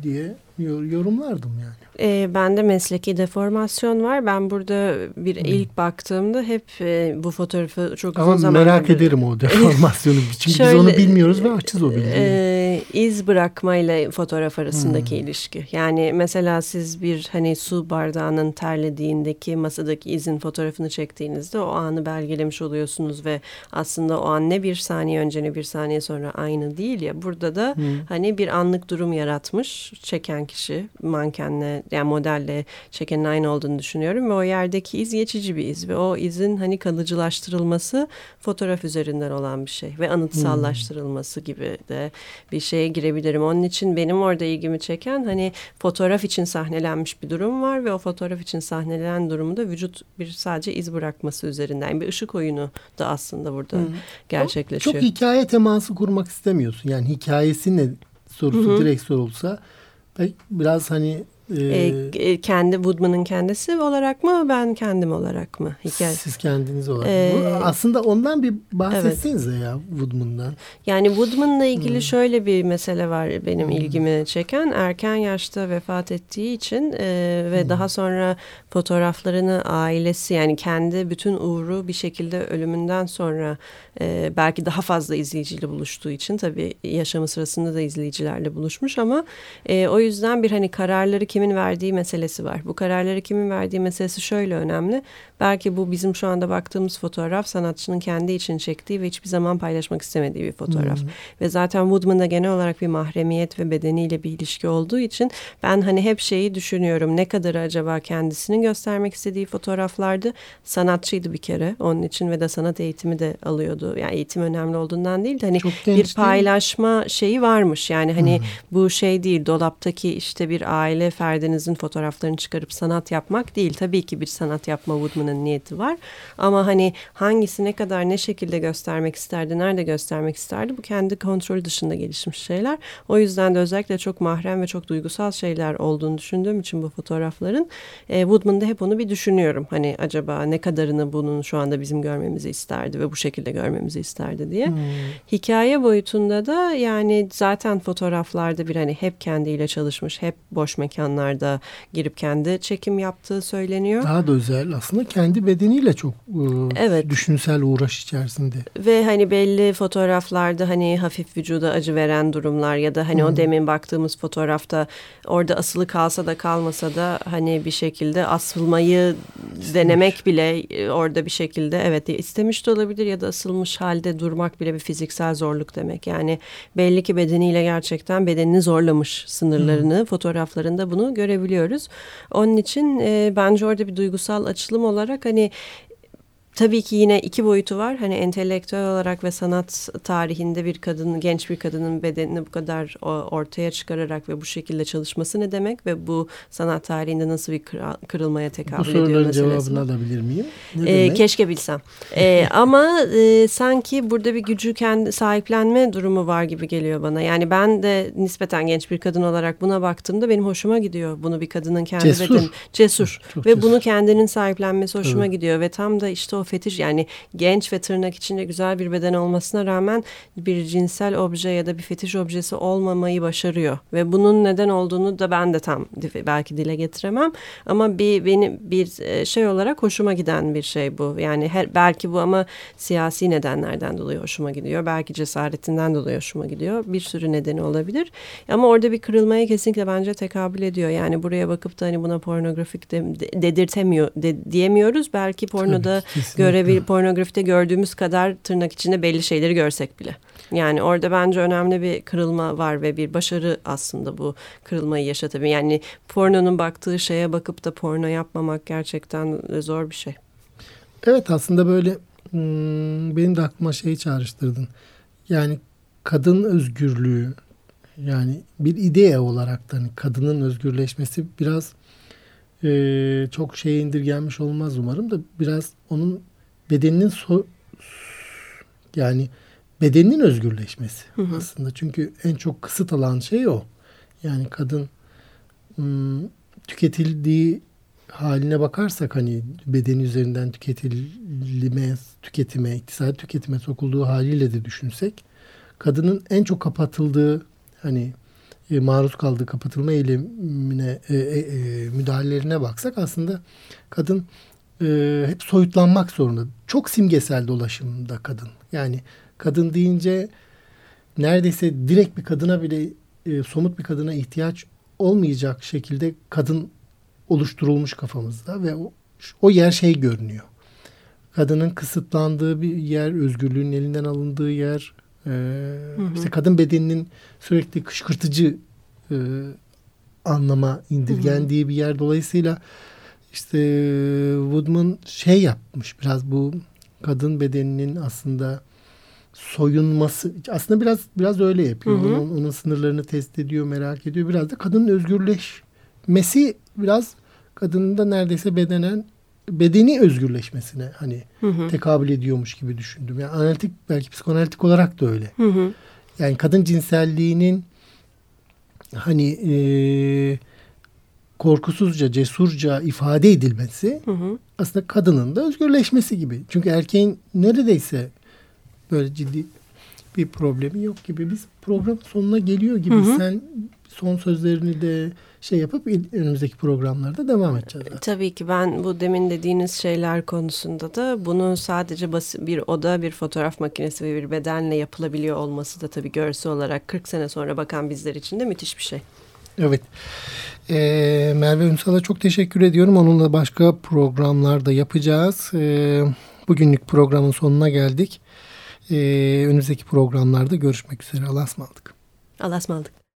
diye yorumlardım yani.
E, bende mesleki deformasyon var. Ben burada bir hmm. ilk baktığımda hep e, bu fotoğrafı çok
Ama
uzun zaman...
merak ederim o deformasyonu. Çünkü Şöyle, biz onu bilmiyoruz ve açız o bilgiyi.
E, iz bırakmayla fotoğraf arasındaki hmm. ilişki. Yani mesela siz bir hani su bardağının terlediğindeki masadaki izin fotoğrafını çektiğinizde o anı belgelemiş oluyorsunuz ve aslında o an ne bir saniye önce ne bir saniye sonra aynı değil ya. Burada da hmm. hani bir anlık durum yaratmış çeken kişi mankenle yani modelle çekenin aynı olduğunu düşünüyorum ve o yerdeki iz geçici bir iz ve o izin hani kalıcılaştırılması fotoğraf üzerinden olan bir şey ve anıtsallaştırılması hmm. gibi de bir şeye girebilirim. Onun için benim orada ilgimi çeken hani fotoğraf için sahnelenmiş bir durum var ve o fotoğraf için sahnelenen durumu da vücut bir sadece iz bırakması üzerinden yani bir ışık oyunu da aslında burada hmm. gerçekleşiyor.
Çok hikaye teması kurmak istemiyorsun. Yani hikayesi ne sorusu hı hı. direkt sorulsa biraz hani
Ee, kendi Woodman'ın kendisi olarak mı ben kendim olarak mı?
Hikaye. Siz kendiniz olarak. Ee, Aslında ondan bir bahsetsenize evet. ya Woodman'dan.
Yani Woodman'la ilgili hmm. şöyle bir mesele var benim hmm. ilgimi çeken. Erken yaşta vefat ettiği için e, ve hmm. daha sonra fotoğraflarını ailesi yani kendi bütün uğru bir şekilde ölümünden sonra e, belki daha fazla izleyiciyle buluştuğu için tabii yaşamı sırasında da izleyicilerle buluşmuş ama e, o yüzden bir hani kararları kimin verdiği meselesi var. Bu kararları kimin verdiği meselesi şöyle önemli. Belki bu bizim şu anda baktığımız fotoğraf sanatçının kendi için çektiği ve hiçbir zaman paylaşmak istemediği bir fotoğraf. Hmm. Ve zaten Woodman'da genel olarak bir mahremiyet ve bedeniyle bir ilişki olduğu için ben hani hep şeyi düşünüyorum. Ne kadar acaba kendisinin göstermek istediği fotoğraflardı. Sanatçıydı bir kere onun için ve de sanat eğitimi de alıyordu. Yani eğitim önemli olduğundan değil de hani bir paylaşma şeyi varmış. Yani hani hmm. bu şey değil dolaptaki işte bir aile ferdinizin fotoğraflarını çıkarıp sanat yapmak değil. Tabii ki bir sanat yapma Woodman'ın niyeti var. Ama hani hangisi ne kadar ne şekilde göstermek isterdi, nerede göstermek isterdi bu kendi kontrolü dışında gelişmiş şeyler. O yüzden de özellikle çok mahrem ve çok duygusal şeyler olduğunu düşündüğüm için bu fotoğrafların e, Woodman'da hep onu bir düşünüyorum. Hani acaba ne kadarını bunun şu anda bizim görmemizi isterdi ve bu şekilde görmemizi isterdi diye. Hmm. Hikaye boyutunda da yani zaten fotoğraflarda bir hani hep kendiyle çalışmış, hep boş mekanlarda girip kendi çekim yaptığı söyleniyor.
Daha da özel aslında kendi bedeniyle çok e, evet. düşünsel uğraş içerisinde.
Ve hani belli fotoğraflarda hani hafif vücuda acı veren durumlar ya da hani hmm. o demin baktığımız fotoğrafta orada asılı kalsa da kalmasa da hani bir şekilde asılmayı İstemiş. denemek bile e, orada bir şekilde evet istemiş de olabilir ya da asılmış halde durmak bile bir fiziksel zorluk demek. Yani belli ki bedeniyle gerçekten bedenini zorlamış sınırlarını hmm. fotoğraflarında bunu görebiliyoruz. Onun için e, bence orada bir duygusal açılım olarak hani Tabii ki yine iki boyutu var. Hani entelektüel olarak ve sanat tarihinde bir kadın, genç bir kadının bedenini bu kadar ortaya çıkararak ve bu şekilde çalışması ne demek ve bu sanat tarihinde nasıl bir kırılmaya tekabül ediyor
meselesi. Bu soruların cevabını alabilir miyim?
Ne ee, keşke bilsem. ee, ama e, sanki burada bir gücü kendi sahiplenme durumu var gibi geliyor bana. Yani ben de nispeten genç bir kadın olarak buna baktığımda benim hoşuma gidiyor. Bunu bir kadının kendi
cesur.
beden cesur Çok ve cesur. bunu kendinin sahiplenmesi hoşuma evet. gidiyor ve tam da işte o fetiş yani genç ve tırnak içinde güzel bir beden olmasına rağmen bir cinsel obje ya da bir fetiş objesi olmamayı başarıyor. Ve bunun neden olduğunu da ben de tam belki dile getiremem. Ama bir benim bir şey olarak hoşuma giden bir şey bu. Yani her, belki bu ama siyasi nedenlerden dolayı hoşuma gidiyor. Belki cesaretinden dolayı hoşuma gidiyor. Bir sürü nedeni olabilir. Ama orada bir kırılmaya kesinlikle bence tekabül ediyor. Yani buraya bakıp da hani buna pornografik de, dedirtemiyor de, diyemiyoruz. Belki pornoda görebil pornografide gördüğümüz kadar tırnak içinde belli şeyleri görsek bile. Yani orada bence önemli bir kırılma var ve bir başarı aslında bu kırılmayı yaşatabilir. Yani pornonun baktığı şeye bakıp da porno yapmamak gerçekten zor bir şey.
Evet aslında böyle hmm, benim de aklıma şeyi çağrıştırdın. Yani kadın özgürlüğü yani bir idea olarak da hani kadının özgürleşmesi biraz e, çok şey indirgenmiş olmaz umarım da biraz onun bedeninin so yani bedeninin özgürleşmesi hı hı. aslında. Çünkü en çok kısıt alan şey o. Yani kadın ım, tüketildiği haline bakarsak hani beden üzerinden tüketilme, tüketime, iktisadi tüketime sokulduğu haliyle de düşünsek kadının en çok kapatıldığı hani e, maruz kaldığı kapatılma eylemine e, e, e, müdahalelerine baksak aslında kadın e, hep soyutlanmak zorunda. Çok simgesel dolaşımda kadın. Yani kadın deyince neredeyse direkt bir kadına bile e, somut bir kadına ihtiyaç olmayacak şekilde kadın oluşturulmuş kafamızda ve o, o yer şey görünüyor. Kadının kısıtlandığı bir yer, özgürlüğün elinden alındığı yer, e, hı hı. işte kadın bedeninin sürekli kışkırtıcı e, anlama indirgendiği hı hı. bir yer. Dolayısıyla işte Woodman şey yapmış biraz bu kadın bedeninin aslında soyunması aslında biraz biraz öyle yapıyor. Hı hı. Onun, onun sınırlarını test ediyor, merak ediyor. Biraz da kadının özgürleşmesi biraz kadının da neredeyse bedenen bedeni özgürleşmesine hani hı hı. tekabül ediyormuş gibi düşündüm. Yani analitik belki psikoanalitik olarak da öyle. Hı hı. Yani kadın cinselliğinin hani e, korkusuzca, cesurca ifade edilmesi hı hı. aslında kadının da özgürleşmesi gibi. Çünkü erkeğin neredeyse böyle ciddi bir problemi yok gibi. Biz program sonuna geliyor gibi. Hı hı. Sen son sözlerini de şey yapıp önümüzdeki programlarda devam edeceğiz. Zaten.
Tabii ki ben bu demin dediğiniz şeyler konusunda da bunu sadece basit bir oda, bir fotoğraf makinesi ve bir bedenle yapılabiliyor olması da tabii görsel olarak 40 sene sonra bakan bizler için de müthiş bir şey.
Evet. Ee, Merve Ünsal'a çok teşekkür ediyorum. Onunla başka programlarda yapacağız. Ee, bugünlük programın sonuna geldik. Ee, önümüzdeki programlarda görüşmek üzere. Allah'a ısmarladık.
Allah'a ısmarladık.